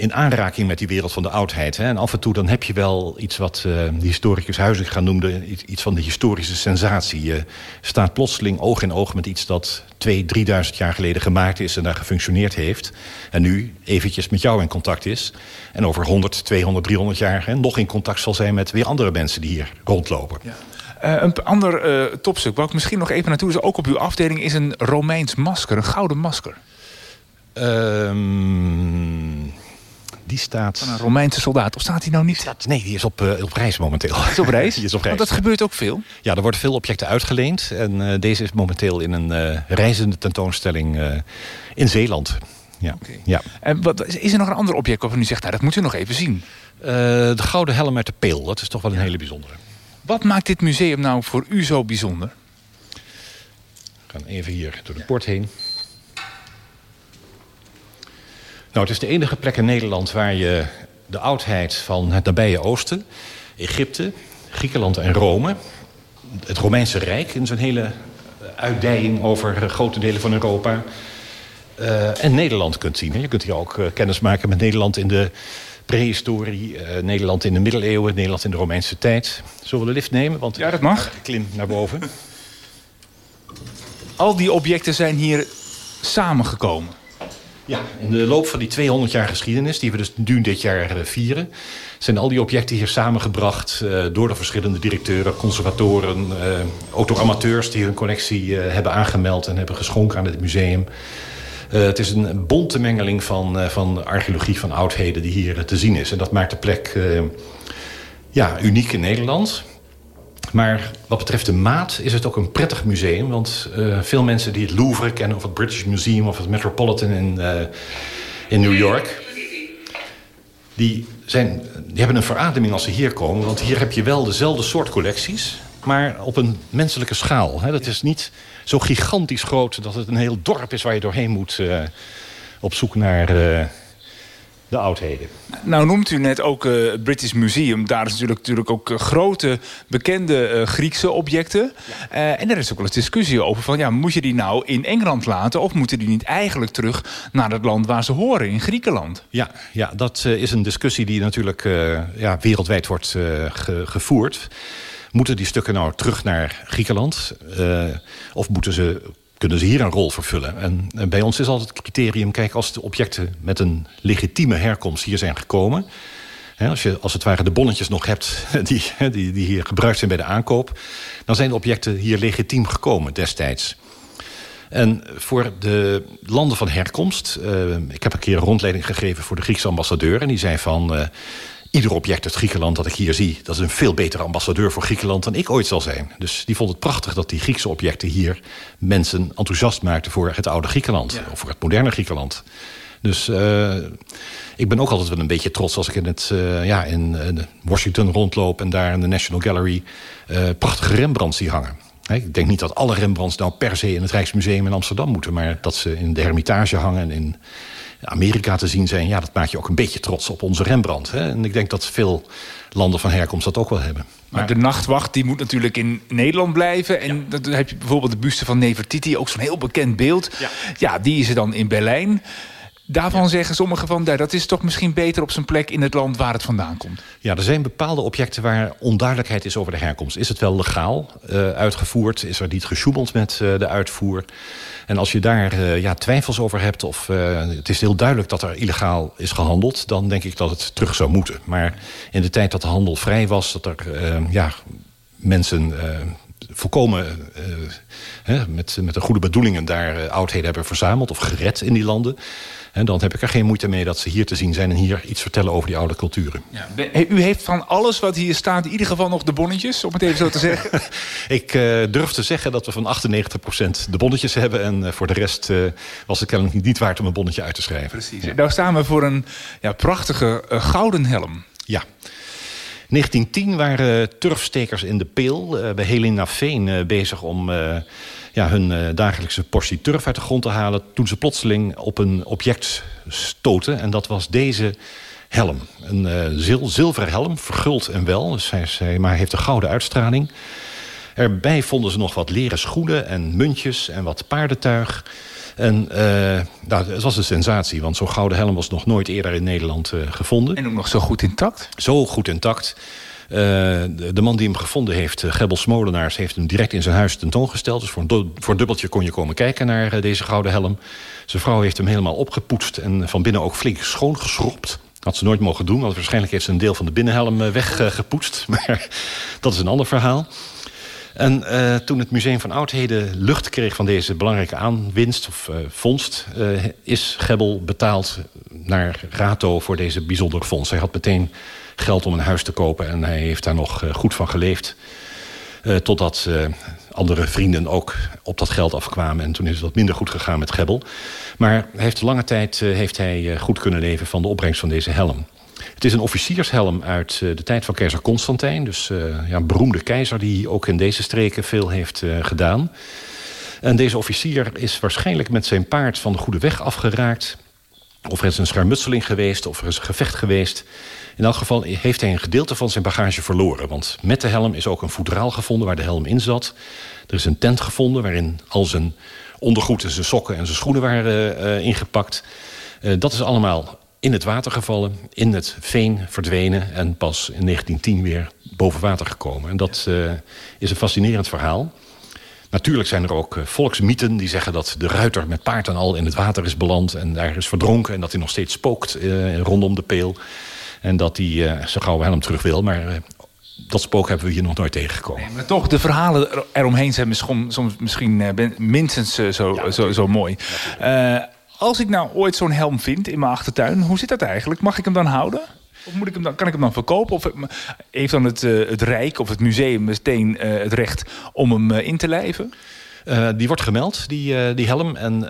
in aanraking met die wereld van de oudheid. Hè? En af en toe dan heb je wel iets wat uh, de historicus Huizing gaan noemde... iets van de historische sensatie. Je staat plotseling oog in oog met iets dat twee, drieduizend jaar geleden gemaakt is... en daar gefunctioneerd heeft. En nu eventjes met jou in contact is. En over 100, 200, 300 jaar hè, nog in contact zal zijn... met weer andere mensen die hier rondlopen. Ja. Uh, een ander uh, topstuk waar ik misschien nog even naartoe is... ook op uw afdeling is een Romeins masker, een gouden masker. Um, die staat... Van een Romeinse soldaat. Of staat hij nou niet? Staat, nee, die is op, uh, op reis momenteel. Is op reis? die is op reis. Want dat gebeurt ook veel? Ja, er worden veel objecten uitgeleend. En uh, deze is momenteel in een uh, reizende tentoonstelling in Zeeland. Ja. Okay. ja. En wat, is er nog een ander object waarvan u zegt... Nou, dat moet u nog even zien? de gouden helm uit de peel. Dat is toch wel een hele bijzondere. Wat maakt dit museum nou voor u zo bijzonder? We gaan even hier door de poort heen. Nou, het is de enige plek in Nederland waar je de oudheid van het nabije Oosten... Egypte, Griekenland en Rome... het Romeinse Rijk in zijn hele uitdijing over grote delen van Europa... Uh, en Nederland kunt zien. Je kunt hier ook uh, kennis maken met Nederland in de prehistorie... Uh, Nederland in de middeleeuwen, Nederland in de Romeinse tijd. Zullen we de lift nemen? Want ja, dat mag. Klim naar boven. Al die objecten zijn hier samengekomen. Ja, in de loop van die 200 jaar geschiedenis, die we dus nu dit jaar vieren... zijn al die objecten hier samengebracht uh, door de verschillende directeuren, conservatoren... Uh, ook door amateurs die hun collectie uh, hebben aangemeld en hebben geschonken aan het museum. het is een bonte mengeling van, van archeologie van oudheden die hier te zien is. En dat maakt de plek ja, uniek in Nederland... Maar wat betreft de maat is het ook een prettig museum. Want uh, veel mensen die het Louvre kennen... of het British Museum of het Metropolitan in, uh, in New York... Die, zijn, die hebben een verademing als ze hier komen. Want hier heb je wel dezelfde soort collecties... maar op een menselijke schaal. Hè. Dat is niet zo gigantisch groot dat het een heel dorp is... waar je doorheen moet uh, op zoek naar de oudheden. Nou noemt u net ook het uh, British Museum. Daar is natuurlijk, natuurlijk ook uh, grote, bekende uh, Griekse objecten. Ja. en er is ook wel eens discussie over van... Ja, moet je die nou in Engeland laten... of moeten die niet eigenlijk terug naar het land waar ze horen, in Griekenland? Ja, ja dat is een discussie die natuurlijk ja, wereldwijd wordt ge gevoerd. Moeten die stukken nou terug naar Griekenland? of moeten ze kunnen ze hier een rol vervullen. En, bij ons is altijd het criterium... kijk, als de objecten met een legitieme herkomst hier zijn gekomen... Als je als het ware de bonnetjes nog hebt die, die, die hier gebruikt zijn bij de aankoop... dan zijn de objecten hier legitiem gekomen destijds. En voor de landen van herkomst... Uh, ik heb een keer een rondleiding gegeven voor de Griekse ambassadeur... en die zei van... Uh, ieder object uit Griekenland dat ik hier zie... dat is een veel betere ambassadeur voor Griekenland dan ik ooit zal zijn. Dus die vond het prachtig dat die Griekse objecten hier... mensen enthousiast maakten voor het oude Griekenland. Ja. Of voor het moderne Griekenland. Dus uh, ik ben ook altijd wel een beetje trots als ik in, het, uh, ja, in uh, Washington rondloop... en daar in de National Gallery prachtige Rembrandts zie hangen. Ik denk niet dat alle Rembrandts nou per se in het Rijksmuseum in Amsterdam moeten... maar dat ze in de Hermitage hangen en in Amerika te zien zijn... ja, dat maakt je ook een beetje trots op onze Rembrandt. Hè? En ik denk dat veel landen van herkomst dat ook wel hebben. Maar de nachtwacht die moet natuurlijk in Nederland blijven. En ja. dan heb je bijvoorbeeld de buste van Nefertiti, ook zo'n heel bekend beeld. Ja. ja, die is er dan in Berlijn. Daarvan zeggen sommigen van, nou, dat is toch misschien beter op zijn plek in het land waar het vandaan komt. Ja, er zijn bepaalde objecten waar onduidelijkheid is over de herkomst. Is het wel legaal uh, uitgevoerd? Is er niet gesjoemeld met uh, de uitvoer? En als je daar uh, ja, twijfels over hebt of het is heel duidelijk dat er illegaal is gehandeld... dan denk ik dat het terug zou moeten. Maar in de tijd dat de handel vrij was, dat er ja, mensen volkomen uh, met, met de goede bedoelingen daar uh, oudheden hebben verzameld of gered in die landen. En dan heb ik er geen moeite mee dat ze hier te zien zijn... en hier iets vertellen over die oude culturen. Ja. U heeft van alles wat hier staat in ieder geval nog de bonnetjes, om het even zo te zeggen? ik uh, durf te zeggen dat we van 98% de bonnetjes hebben... en voor de rest was het kennelijk niet waard om een bonnetje uit te schrijven. Precies. Ja. Nou staan we voor een ja, prachtige gouden helm. Ja. 1910 waren turfstekers in de Peel bij Helena Veen bezig om ja, hun dagelijkse portie turf uit de grond te halen... toen ze plotseling op een object stoten. En dat was deze helm. Een zil zilveren helm, verguld en wel, dus hij, maar heeft een gouden uitstraling. Erbij vonden ze nog wat leren schoenen en muntjes en wat paardentuig... En uh, nou, het was een sensatie, want zo'n gouden helm was nog nooit eerder in Nederland uh, gevonden. En ook nog zo goed intact? Zo goed intact. Uh, de, man die hem gevonden heeft, Gebbel Smolenaars... heeft hem direct in zijn huis tentoongesteld. Dus voor een, voor een dubbeltje kon je komen kijken naar deze gouden helm. Zijn vrouw heeft hem helemaal opgepoetst... en van binnen ook flink schoongeschropt. Had ze nooit mogen doen, want waarschijnlijk heeft ze een deel van de binnenhelm weggepoetst. Maar dat is een ander verhaal. En toen het Museum van Oudheden lucht kreeg van deze belangrijke aanwinst of uh, vondst... Is Gebbel betaald naar Rato voor deze bijzondere fonds. Hij had meteen geld om een huis te kopen en hij heeft daar nog goed van geleefd. totdat andere vrienden ook op dat geld afkwamen. En toen is het wat minder goed gegaan met Gebbel. Maar heeft lange tijd heeft hij, goed kunnen leven van de opbrengst van deze helm. Het is een officiershelm uit de tijd van keizer Constantijn. Dus ja, een beroemde keizer die ook in deze streken veel heeft gedaan. En deze officier is waarschijnlijk met zijn paard van de goede weg afgeraakt. Of er is een schermutseling geweest, of er is een gevecht geweest. In elk geval heeft hij een gedeelte van zijn bagage verloren. Want met de helm is ook een voedraal gevonden waar de helm in zat. Er is een tent gevonden waarin al zijn ondergoed en zijn sokken en zijn schoenen waren ingepakt. dat is allemaal in het water gevallen, in het veen verdwenen... en pas in 1910 weer boven water gekomen. En dat uh, is een fascinerend verhaal. Natuurlijk zijn er ook uh, volksmythen die zeggen dat de ruiter met paard en al in het water is beland... en daar is verdronken en dat hij nog steeds spookt uh, rondom de peel. En dat hij zijn gouden helm terug wil, maar dat spook hebben we hier nog nooit tegengekomen. Nee, maar toch, de verhalen eromheen zijn misschien, soms misschien minstens zo, ja, zo, zo, mooi. Als ik nou ooit zo'n helm vind in mijn achtertuin, hoe zit dat eigenlijk? Mag ik hem dan houden? Of moet ik hem dan, kan ik hem dan verkopen? Of heeft dan het, uh, het Rijk of het museum meteen uh, het recht om hem uh, in te lijven? die wordt gemeld, die, die helm. En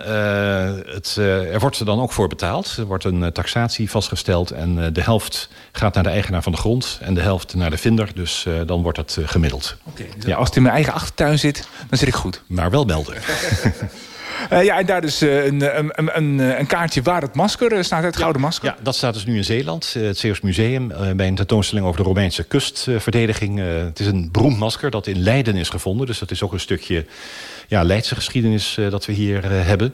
het, er wordt dan ook voor betaald. Er wordt een taxatie vastgesteld. En de helft gaat naar de eigenaar van de grond. En de helft naar de vinder. Dus dan wordt het gemiddeld. Okay, dus ja. Als het in mijn eigen achtertuin zit, dan zit ik goed. Maar wel melden. Uh, ja, en daar dus een, een, een, een, kaartje waar het masker staat, het gouden masker. Ja, dat staat dus nu in Zeeland, het Zeeuws Museum... bij een tentoonstelling over de Romeinse kustverdediging. het is een beroemd masker dat in Leiden is gevonden. Dus dat is ook een stukje ja, Leidse geschiedenis dat we hier hebben.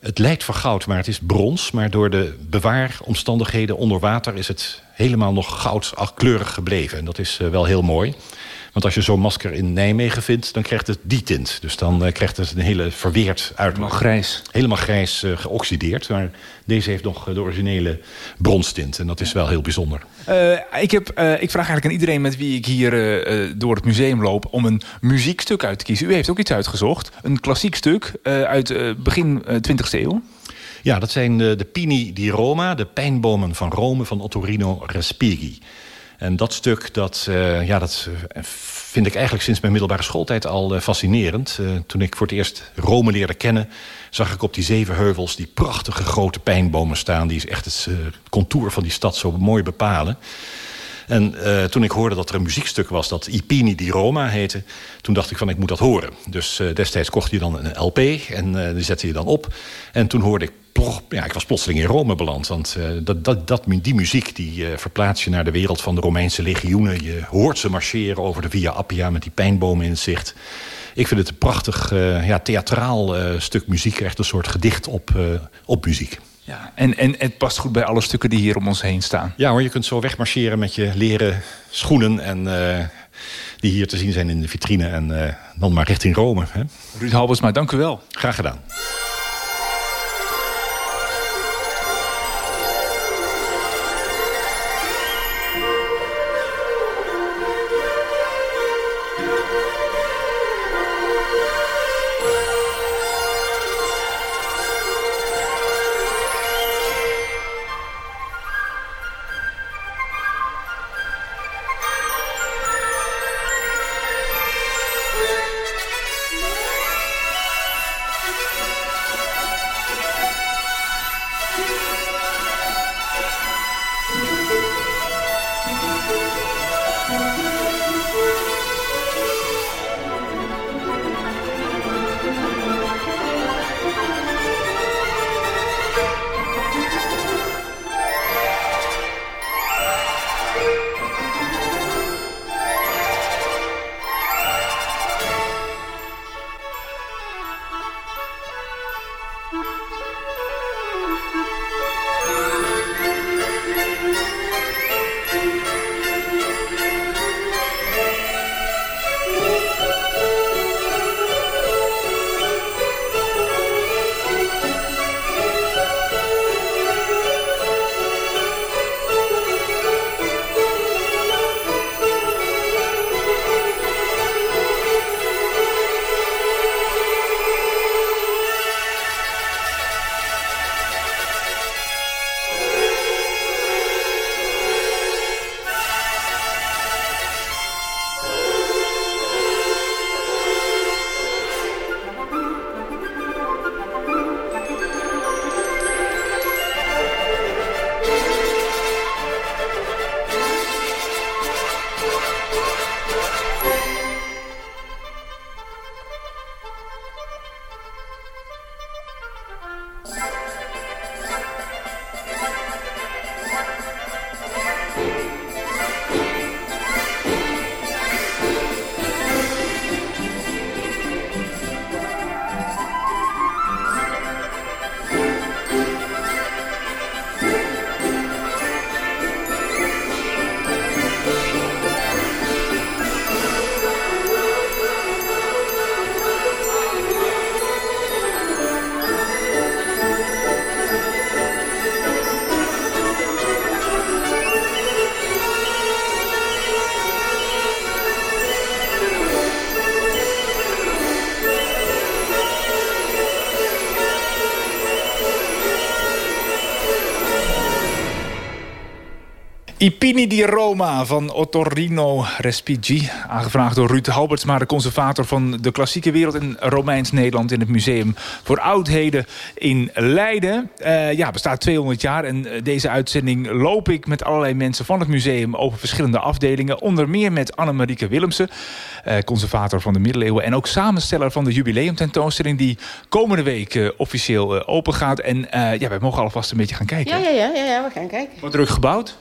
het lijkt van goud, maar het is brons. Maar door de bewaaromstandigheden onder water... is het helemaal nog goudkleurig gebleven. En dat is wel heel mooi. Want als je zo'n masker in Nijmegen vindt, dan krijgt het die tint. Dus dan uh, krijgt het een hele verweerd uit. Helemaal grijs. Helemaal grijs uh, geoxideerd. Maar deze heeft nog de originele bronstint. En dat is wel heel bijzonder. Ik, heb, ik vraag eigenlijk aan iedereen met wie ik hier door het museum loop... om een muziekstuk uit te kiezen. U heeft ook iets uitgezocht. Een klassiek stuk uit begin 20e eeuw. Ja, dat zijn de, de Pini di Roma, de pijnbomen van Rome van Ottorino Respighi. En dat stuk, dat, uh, ja, dat eh, vind ik eigenlijk sinds mijn middelbare schooltijd al uh, fascinerend. Toen ik voor het eerst Rome leerde kennen... zag ik op die zeven heuvels die prachtige grote pijnbomen staan... die echt het contour van die stad zo mooi bepalen. En toen ik hoorde dat er een muziekstuk was dat Ipini di Roma heette... toen dacht ik van ik moet dat horen. Dus destijds kocht je dan een LP en die zette je dan op. En toen hoorde ik ja, ik was plotseling in Rome beland. Want uh, dat, dat, dat, die muziek die uh, verplaatst je naar de wereld van de Romeinse legioenen. Je hoort ze marcheren over de Via Appia met die pijnbomen in het zicht. Ik vind het een prachtig uh, ja, theatraal stuk muziek. Echt een soort gedicht op, op muziek. Ja, en, en het past goed bij alle stukken die hier om ons heen staan. Ja hoor, je kunt zo wegmarcheren met je leren schoenen... en die hier te zien zijn in de vitrine. En dan maar richting Rome. Hè? Ruud Halbersma, dank u wel. Graag gedaan. Ipini di Roma van Ottorino Respighi. Aangevraagd door Ruud Halbertsma, de conservator van de klassieke wereld... in Romeins-Nederland in het Museum voor Oudheden in Leiden. Uh, ja, bestaat 200 jaar en eh, deze uitzending loop ik met allerlei mensen van het museum... over verschillende afdelingen. Onder meer met Annemarieke Willemsen, uh, conservator van de middeleeuwen... en ook samensteller van de jubileumtentoonstelling... die komende week uh, officieel open gaat. En ja, wij mogen alvast een beetje gaan kijken. Ja, ja, ja, ja, ja we gaan kijken. Wordt ook gebouwd?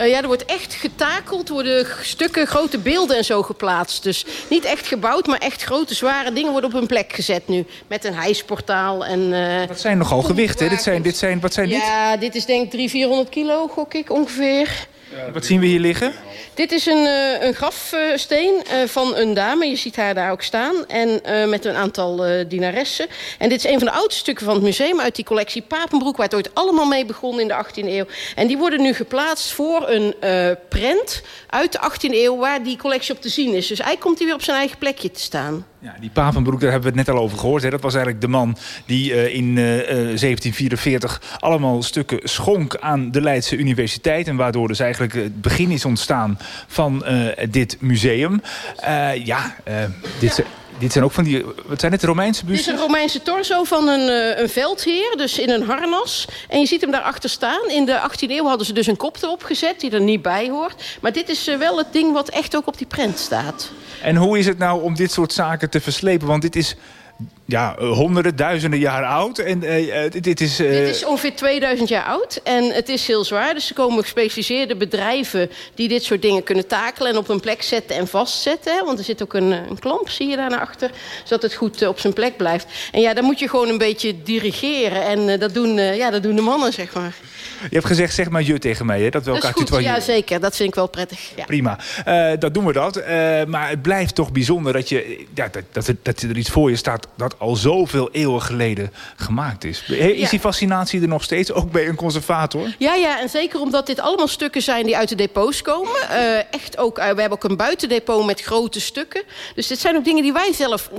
Uh, ja, er wordt echt getakeld, er worden stukken, grote beelden en zo geplaatst. Dus niet echt gebouwd, maar echt grote, zware dingen worden op hun plek gezet nu. Met een hijsportaal en... Uh, dat zijn nogal gewichten, dit zijn, dit zijn, wat zijn dit? Ja, dit is denk ik 300, 400 kilo, gok ik ongeveer. Wat zien we hier liggen? Dit is een, uh, een grafsteen uh, van een dame. Je ziet haar daar ook staan. En uh, met een aantal dienaressen. En dit is een van de oudste stukken van het museum uit die collectie Papenbroek... waar het ooit allemaal mee begon in de 18e eeuw. En die worden nu geplaatst voor een prent uit de 18e eeuw... waar die collectie op te zien is. Dus eigenlijk komt hij weer op zijn eigen plekje te staan. Ja, die Papenbroek, daar hebben we het net al over gehoord. Hè. Dat was eigenlijk de man die uh, in uh, 1744 allemaal stukken schonk aan de Leidse Universiteit. En waardoor dus eigenlijk het begin is ontstaan van uh, dit museum. ja, dit... Dit zijn ook van die, wat zijn het, Romeinse busten? Dit is een Romeinse torso van een, uh, een veldheer, dus in een harnas. En je ziet hem daarachter staan. In de 18e eeuw hadden ze dus een kop erop gezet, die er niet bij hoort. Maar dit is uh, wel het ding wat echt ook op die prent staat. En hoe is het nou om dit soort zaken te verslepen? Want dit is ja, honderden, duizenden jaren oud. En dit is... Dit is ongeveer 2000 jaar oud. En het is heel zwaar. Dus er komen gespecialiseerde bedrijven... die dit soort dingen kunnen takelen... en op een plek zetten en vastzetten. Want er zit ook een, een klamp, zie je daar naar achter. Zodat het goed op zijn plek blijft. En ja, dan moet je gewoon een beetje dirigeren. En dat, doen, ja, dat doen de mannen, zeg maar. Je hebt gezegd, zeg maar je tegen mij, hè? Dat we elkaar dat Ja, zeker. Dat vind ik wel prettig. Ja. Prima. Dat doen we dat. Maar het blijft toch bijzonder dat, je, ja, dat, dat, dat er iets voor je staat... dat al zoveel eeuwen geleden gemaakt is. Is die fascinatie er nog steeds, ook bij een conservator? Ja, ja, en zeker omdat dit allemaal stukken zijn die uit de depots komen. Uh, echt ook, we hebben ook een buitendepot met grote stukken. Dus dit zijn ook dingen die wij zelf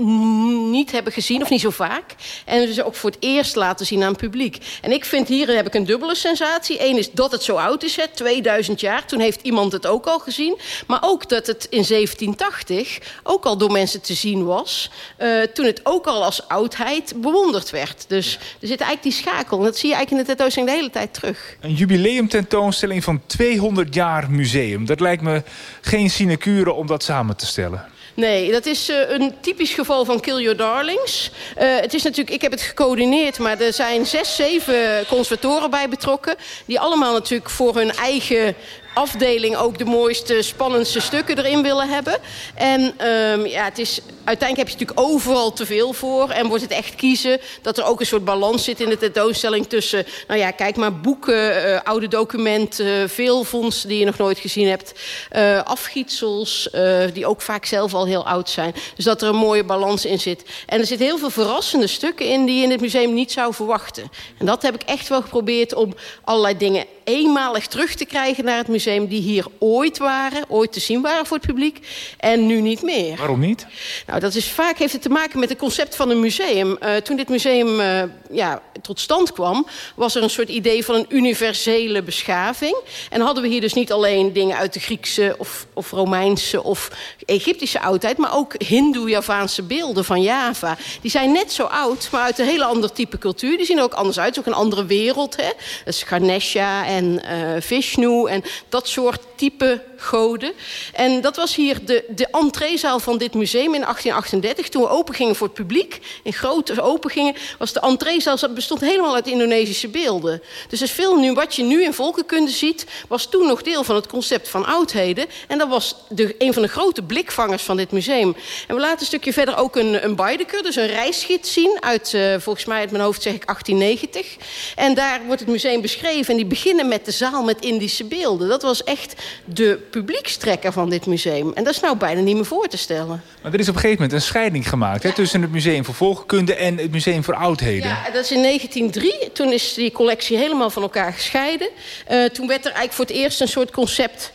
niet hebben gezien, of niet zo vaak. En dus ook voor het eerst laten zien aan het publiek. En ik vind hier, heb ik een dubbele sensatie Eén is dat het zo oud is, hè, 2000 jaar. Toen heeft iemand het ook al gezien. Maar ook dat het in 1780 ook al door mensen te zien was. Uh, toen het ook al als oudheid bewonderd werd. Dus er zit eigenlijk die schakel. En dat zie je eigenlijk in de tentoonstelling de hele tijd terug. Een jubileumtentoonstelling van 200 jaar museum. Dat lijkt me geen sinecure om dat samen te stellen. Nee, dat is uh, een typisch geval van Kill Your Darlings. Uh, het is natuurlijk, ik heb het gecoördineerd, maar er zijn zes, zeven conservatoren bij betrokken. Die allemaal natuurlijk voor hun eigen afdeling ook de mooiste, spannendste stukken erin willen hebben. En um, ja, het is, uiteindelijk heb je natuurlijk overal te veel voor. En wordt het echt kiezen dat er ook een soort balans zit in de tentoonstelling... tussen, nou ja, kijk maar, boeken, uh, oude documenten... veel fondsen die je nog nooit gezien hebt. Uh, afgietsels, uh, die ook vaak zelf al heel oud zijn. Dus dat er een mooie balans in zit. En er zitten heel veel verrassende stukken in... die je in het museum niet zou verwachten. En dat heb ik echt wel geprobeerd om allerlei dingen eenmalig terug te krijgen naar het museum... die hier ooit waren, ooit te zien waren voor het publiek... en nu niet meer. Waarom niet? Nou, dat is, vaak heeft het te maken met het concept van een museum. Uh, toen dit museum uh, ja, tot stand kwam... was er een soort idee van een universele beschaving. En hadden we hier dus niet alleen dingen uit de Griekse... of, of Romeinse of Egyptische oudheid... maar ook Hindoe-Javaanse beelden van Java. Die zijn net zo oud, maar uit een hele ander type cultuur. Die zien er ook anders uit, ook een andere wereld. Hè? Is Ganesha en uh, Vishnu en dat soort type goden. En dat was hier de, de entreezaal van dit museum in 1838. Toen we open gingen voor het publiek, in grote open gingen... was de entreezaal, dat bestond helemaal uit Indonesische beelden. Dus veel nu, wat je nu in volkenkunde ziet... was toen nog deel van het concept van oudheden. En dat was de, een van de grote blikvangers van dit museum. En we laten een stukje verder ook een, een Baedeker, dus een reisgids zien... uit, uh, volgens mij uit mijn hoofd zeg ik 1890. En daar wordt het museum beschreven. En die beginnen met de zaal met Indische beelden. Dat was echt de publiekstrekker van dit museum. En dat is nou bijna niet meer voor te stellen. Maar er is op een gegeven moment een scheiding gemaakt... Hè, tussen het Museum voor Volkenkunde en het Museum voor Oudheden. Ja, dat is in 1903. Toen is die collectie helemaal van elkaar gescheiden. Uh, toen werd er eigenlijk voor het eerst een soort concept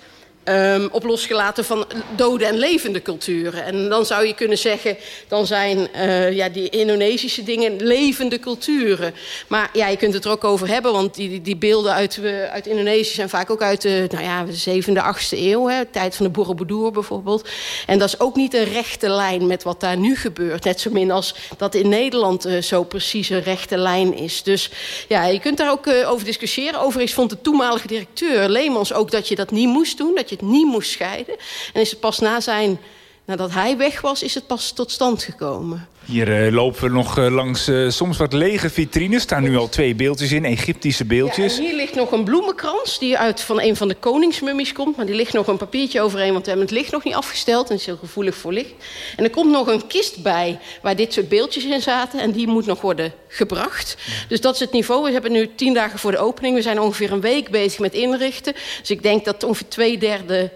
um, op losgelaten van dode en levende culturen. En dan zou je kunnen zeggen, dan zijn uh, ja, die Indonesische dingen levende culturen. Maar ja, je kunt het er ook over hebben, want die, die beelden uit, uh, uit Indonesië zijn vaak ook uit de, nou ja, de 7e, 8e eeuw. Hè, tijd van de Borobudur bijvoorbeeld. En dat is ook niet een rechte lijn met wat daar nu gebeurt. Net zo min als dat in Nederland uh, zo precies een rechte lijn is. Dus ja, je kunt daar ook over discussiëren. Overigens vond de toenmalige directeur Leemans ook dat je dat niet moest doen. Dat je niet moest scheiden. En is het pas na zijn, nadat hij weg was, is het pas tot stand gekomen. Hier uh, lopen we nog uh, langs uh, soms wat lege vitrines. Staan nu al twee beeldjes in, Egyptische beeldjes. Ja, hier ligt nog een bloemenkrans die uit van een van de koningsmummies komt. Maar die ligt nog een papiertje overheen, want we hebben het licht nog niet afgesteld. En het is heel gevoelig voor licht. En er komt nog een kist bij waar dit soort beeldjes in zaten. En die moet nog worden gebracht. Dus dat is het niveau. We hebben nu tien dagen voor de opening. We zijn ongeveer een week bezig met inrichten. Dus ik denk dat ongeveer twee derde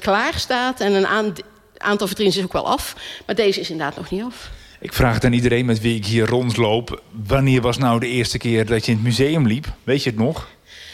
klaar staat. En een aantal vitrines is ook wel af. Maar deze is inderdaad nog niet af. Ik vraag het aan iedereen met wie ik hier rondloop. Wanneer was nou de eerste keer dat je in het museum liep? Weet je het nog?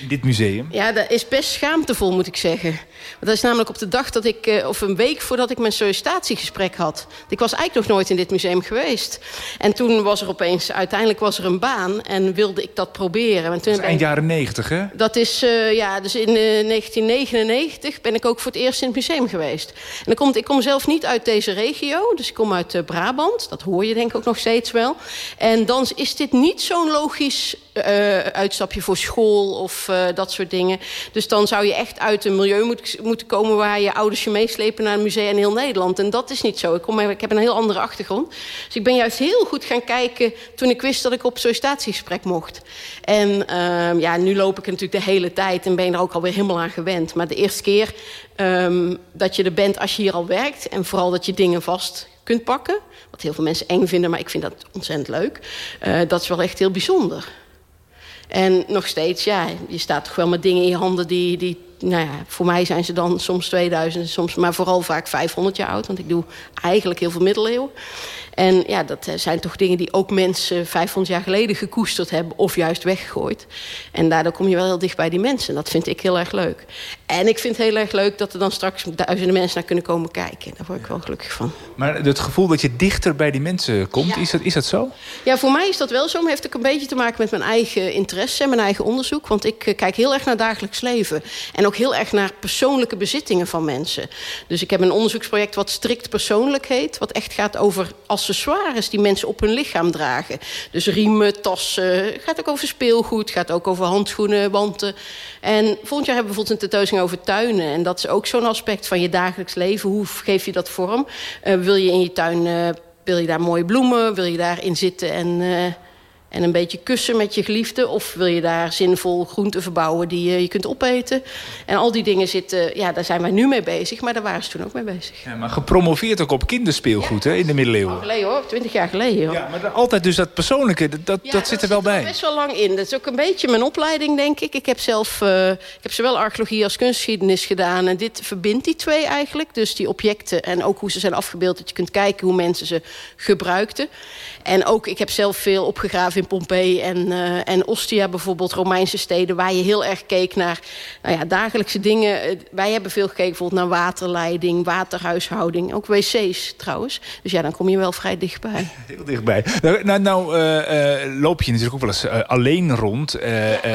Dit museum? Ja, dat is best schaamtevol, moet ik zeggen. Want dat is namelijk op de dag dat ik, eh, of een week voordat ik mijn sollicitatiegesprek had. Ik was eigenlijk nog nooit in dit museum geweest. En toen was er opeens, uiteindelijk was er een baan en wilde ik dat proberen. En toen dat is eind jaren negentig, hè? Dat is, uh, ja, dus in uh, 1999 ben ik ook voor het eerst in het museum geweest. En dan komt, ik kom zelf niet uit deze regio, dus ik kom uit uh, Brabant. Dat hoor je denk ik ook nog steeds wel. En dan is dit niet zo'n logisch uh, uitstapje voor school of uh, dat soort dingen. Dus dan zou je echt uit een milieu moet, moeten komen... waar je ouders je meeslepen naar een museum in heel Nederland. En dat is niet zo. Ik, kom, ik heb een heel andere achtergrond. Dus ik ben juist heel goed gaan kijken... toen ik wist dat ik op sollicitatiegesprek mocht. En uh, ja, nu loop ik natuurlijk de hele tijd... en ben er ook alweer helemaal aan gewend. Maar de eerste keer um, dat je er bent als je hier al werkt... en vooral dat je dingen vast kunt pakken... wat heel veel mensen eng vinden, maar ik vind dat ontzettend leuk... Uh, dat is wel echt heel bijzonder. En nog steeds, ja, je staat toch wel met dingen in je handen die, die nou ja, voor mij zijn ze dan soms 2000, soms, maar vooral vaak 500 jaar oud. Want ik doe eigenlijk heel veel middeleeuwen. En ja, dat eh, zijn toch dingen die ook mensen 500 jaar geleden gekoesterd hebben... of juist weggegooid. En daardoor kom je wel heel dicht bij die mensen. Dat vind ik heel erg leuk. En ik vind het heel erg leuk dat er dan straks duizenden mensen naar kunnen komen kijken. Daar word ik wel gelukkig van. Maar het gevoel dat je dichter bij die mensen komt, ja. is, dat, is dat zo? Ja, voor mij is dat wel zo. Maar heeft ook een beetje te maken met mijn eigen interesse en mijn eigen onderzoek. Want ik eh, kijk heel erg naar dagelijks leven. En ook heel erg naar persoonlijke bezittingen van mensen. Dus ik heb een onderzoeksproject wat strikt persoonlijk heet. Wat echt gaat over accessoires die mensen op hun lichaam dragen. Dus riemen, tassen. Gaat ook over speelgoed. gaat ook over handschoenen, wanten. En volgend jaar hebben we bijvoorbeeld een tentoonstelling over tuinen. En dat is ook zo'n aspect van je dagelijks leven. Hoe geef je dat vorm? Uh, wil je in je tuin... Uh, wil je daar mooie bloemen? Wil je daarin zitten en... Uh, en een beetje kussen met je geliefde. Of wil je daar zinvol groenten verbouwen die je, je kunt opeten. En al die dingen zitten, ja, daar zijn wij nu mee bezig. Maar daar waren ze toen ook mee bezig. Ja, maar gepromoveerd ook op kinderspeelgoed ja, hè, in de middeleeuwen. geleden hoor, twintig jaar geleden hoor. Ja, maar altijd dus dat persoonlijke, dat, dat, ja, dat zit er wel bij. Er best wel lang in. Dat is ook een beetje mijn opleiding denk ik. Ik heb zelf, uh, ik heb zowel archeologie als kunstgeschiedenis gedaan. En dit verbindt die twee eigenlijk. Dus die objecten en ook hoe ze zijn afgebeeld. Dat je kunt kijken hoe mensen ze gebruikten. En ook, ik heb zelf veel opgegraven in Pompeii en, uh, en Ostia bijvoorbeeld, Romeinse steden... waar je heel erg keek naar nou ja, dagelijkse dingen. Wij hebben veel gekeken bijvoorbeeld naar waterleiding, waterhuishouding. Ook wc's trouwens. Dus ja, dan kom je wel vrij dichtbij. Heel dichtbij. Nou, nou, nou uh, uh, loop je natuurlijk ook wel eens alleen rond,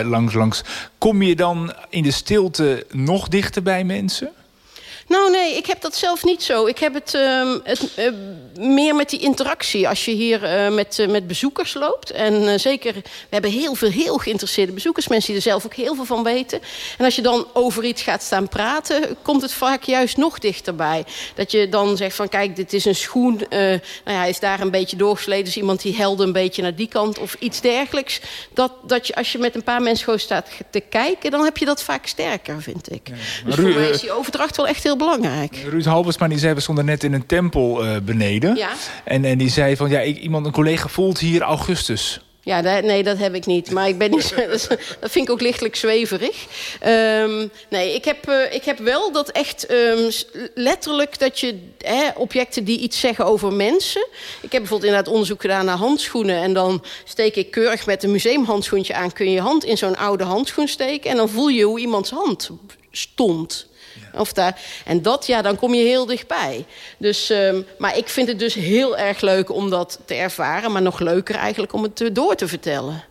langs, langs. Kom je dan in de stilte nog dichter bij mensen? Nou nee, ik heb dat zelf niet zo. Ik heb het, uh, het uh, meer met die interactie. Als je hier uh, met, met bezoekers loopt. En zeker, we hebben heel veel heel geïnteresseerde bezoekers. Mensen die er zelf ook heel veel van weten. En als je dan over iets gaat staan praten... komt het vaak juist nog dichterbij. Dat je dan zegt van kijk, dit is een schoen. nou ja, hij is daar een beetje doorgesleden. Dus iemand die helde een beetje naar die kant. Of iets dergelijks. Dat, dat je, als je met een paar mensen gewoon staat te kijken... dan heb je dat vaak sterker, vind ik. Ja, dus voor mij is die overdracht wel echt heel belangrijk. Ruud Halbersma die zei, we stonden net in een tempel uh, beneden. Ja. En, en die zei van, ja, ik, iemand, een collega voelt hier augustus. Ja, dat, nee, dat heb ik niet. Maar ik ben niet, dat vind ik ook lichtelijk zweverig. Um, nee, ik heb, uh, ik heb wel dat echt um, letterlijk dat je hè, objecten die iets zeggen over mensen. Ik heb bijvoorbeeld inderdaad onderzoek gedaan naar handschoenen. En dan steek ik keurig met een museumhandschoentje aan. Kun je je hand in zo'n oude handschoen steken. En dan voel je hoe iemands hand stond. Of daar, en dat, ja, dan kom je heel dichtbij. Dus, um, maar ik vind het dus heel erg leuk om dat te ervaren. Maar nog leuker eigenlijk om het door te vertellen.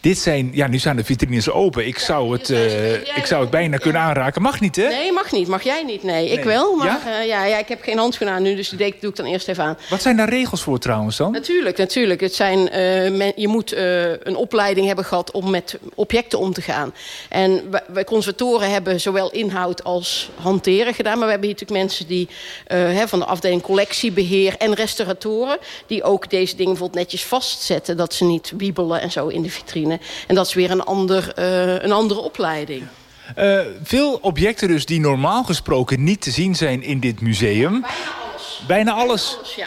Dit zijn, ja, nu zijn de vitrines open. Ik zou het, uh, ik zou het bijna kunnen aanraken. Mag niet, hè? Nee, mag niet. Mag jij niet? Nee, nee. ik wel. Maar ja? Uh, ja? Ja, ik heb geen handschoenen aan nu, dus die doe ik dan eerst even aan. Wat zijn daar regels voor trouwens dan? Natuurlijk, natuurlijk. Het zijn, uh, men, je moet een opleiding hebben gehad om met objecten om te gaan. En wij conservatoren hebben zowel inhoud als hanteren gedaan. Maar we hebben hier natuurlijk mensen die hè, van de afdeling collectiebeheer en restauratoren... die ook deze dingen bijvoorbeeld netjes vastzetten... dat ze niet wiebelen en zo in de vitrine. En dat is weer een, ander, uh, een andere opleiding. Uh, veel objecten dus die normaal gesproken niet te zien zijn in dit museum. Bijna alles. Bijna alles? alles ja.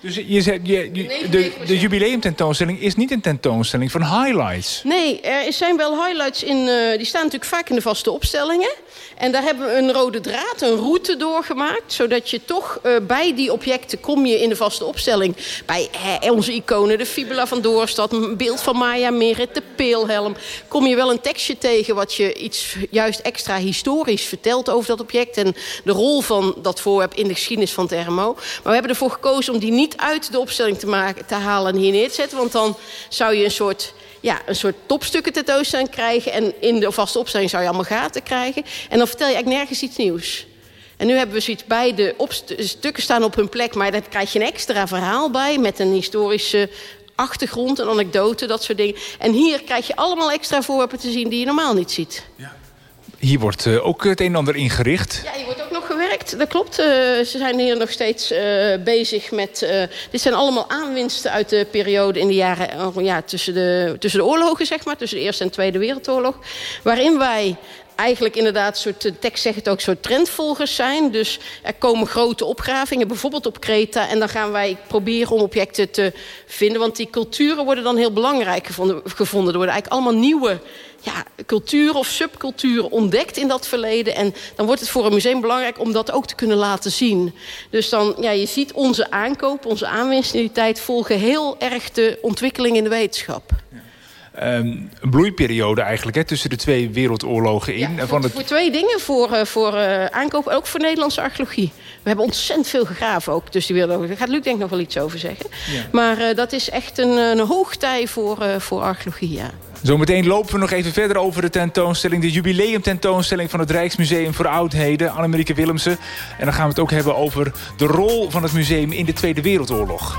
Dus je zegt, je, je, de, de jubileumtentoonstelling is niet een tentoonstelling van highlights. Nee, er zijn wel highlights in. Uh, die staan natuurlijk vaak in de vaste opstellingen. En daar hebben we een rode draad, een route doorgemaakt. Zodat je toch uh, bij die objecten kom je in de vaste opstelling. Bij uh, onze iconen, de fibula van Doorstad, een beeld van Maya Merit, de peelhelm. Kom je wel een tekstje tegen wat je iets juist extra historisch vertelt over dat object. En de rol van dat voorwerp in de geschiedenis van het RMO. Maar we hebben ervoor gekozen om die niet uit de opstelling te, maken, te halen en hier neer te zetten. Want dan zou je een soort ja, een soort topstukken tentoonstelling krijgen. En in de vaste opstelling zou je allemaal gaten krijgen. En dan vertel je eigenlijk nergens iets nieuws. En nu hebben we zoiets bij de stukken staan op hun plek... maar daar krijg je een extra verhaal bij... met een historische achtergrond, een anekdote, dat soort dingen. En hier krijg je allemaal extra voorwerpen te zien die je normaal niet ziet. Ja. Hier wordt uh, ook het een en ander ingericht. Ja, hier wordt ook nog gewerkt, dat klopt. Uh, ze zijn hier nog steeds uh, bezig met... dit zijn allemaal aanwinsten uit de periode in de jaren... ja, tussen, de, tussen de oorlogen, zeg maar. Tussen de Eerste en Tweede Wereldoorlog. Waarin wij eigenlijk inderdaad, soort, de tekst zegt het ook, soort trendvolgers zijn. Dus er komen grote opgravingen, bijvoorbeeld op Kreta. En dan gaan wij proberen om objecten te vinden. Want die culturen worden dan heel belangrijk gevonden. Er worden eigenlijk allemaal nieuwe ja, culturen of subculturen ontdekt in dat verleden. En dan wordt het voor een museum belangrijk om dat ook te kunnen laten zien. Dus dan, ja, je ziet onze aankoop, onze aanwinst in die tijd... volgen heel erg de ontwikkeling in de wetenschap. Um, een bloeiperiode eigenlijk, hè, tussen de twee wereldoorlogen in. Ja, voor, het... voor twee dingen, voor, uh, voor uh, aankoop ook voor Nederlandse archeologie. We hebben ontzettend veel gegraven ook tussen die wereldoorlogen. Daar gaat Luc denk ik nog wel iets over zeggen. Ja. Maar uh, dat is echt een, een hoogtij voor, voor archeologie, ja. Zometeen lopen we nog even verder over de tentoonstelling. De jubileumtentoonstelling van het Rijksmuseum voor Oudheden. Annemarieke Willemsen. En dan gaan we het ook hebben over de rol van het museum in de Tweede Wereldoorlog.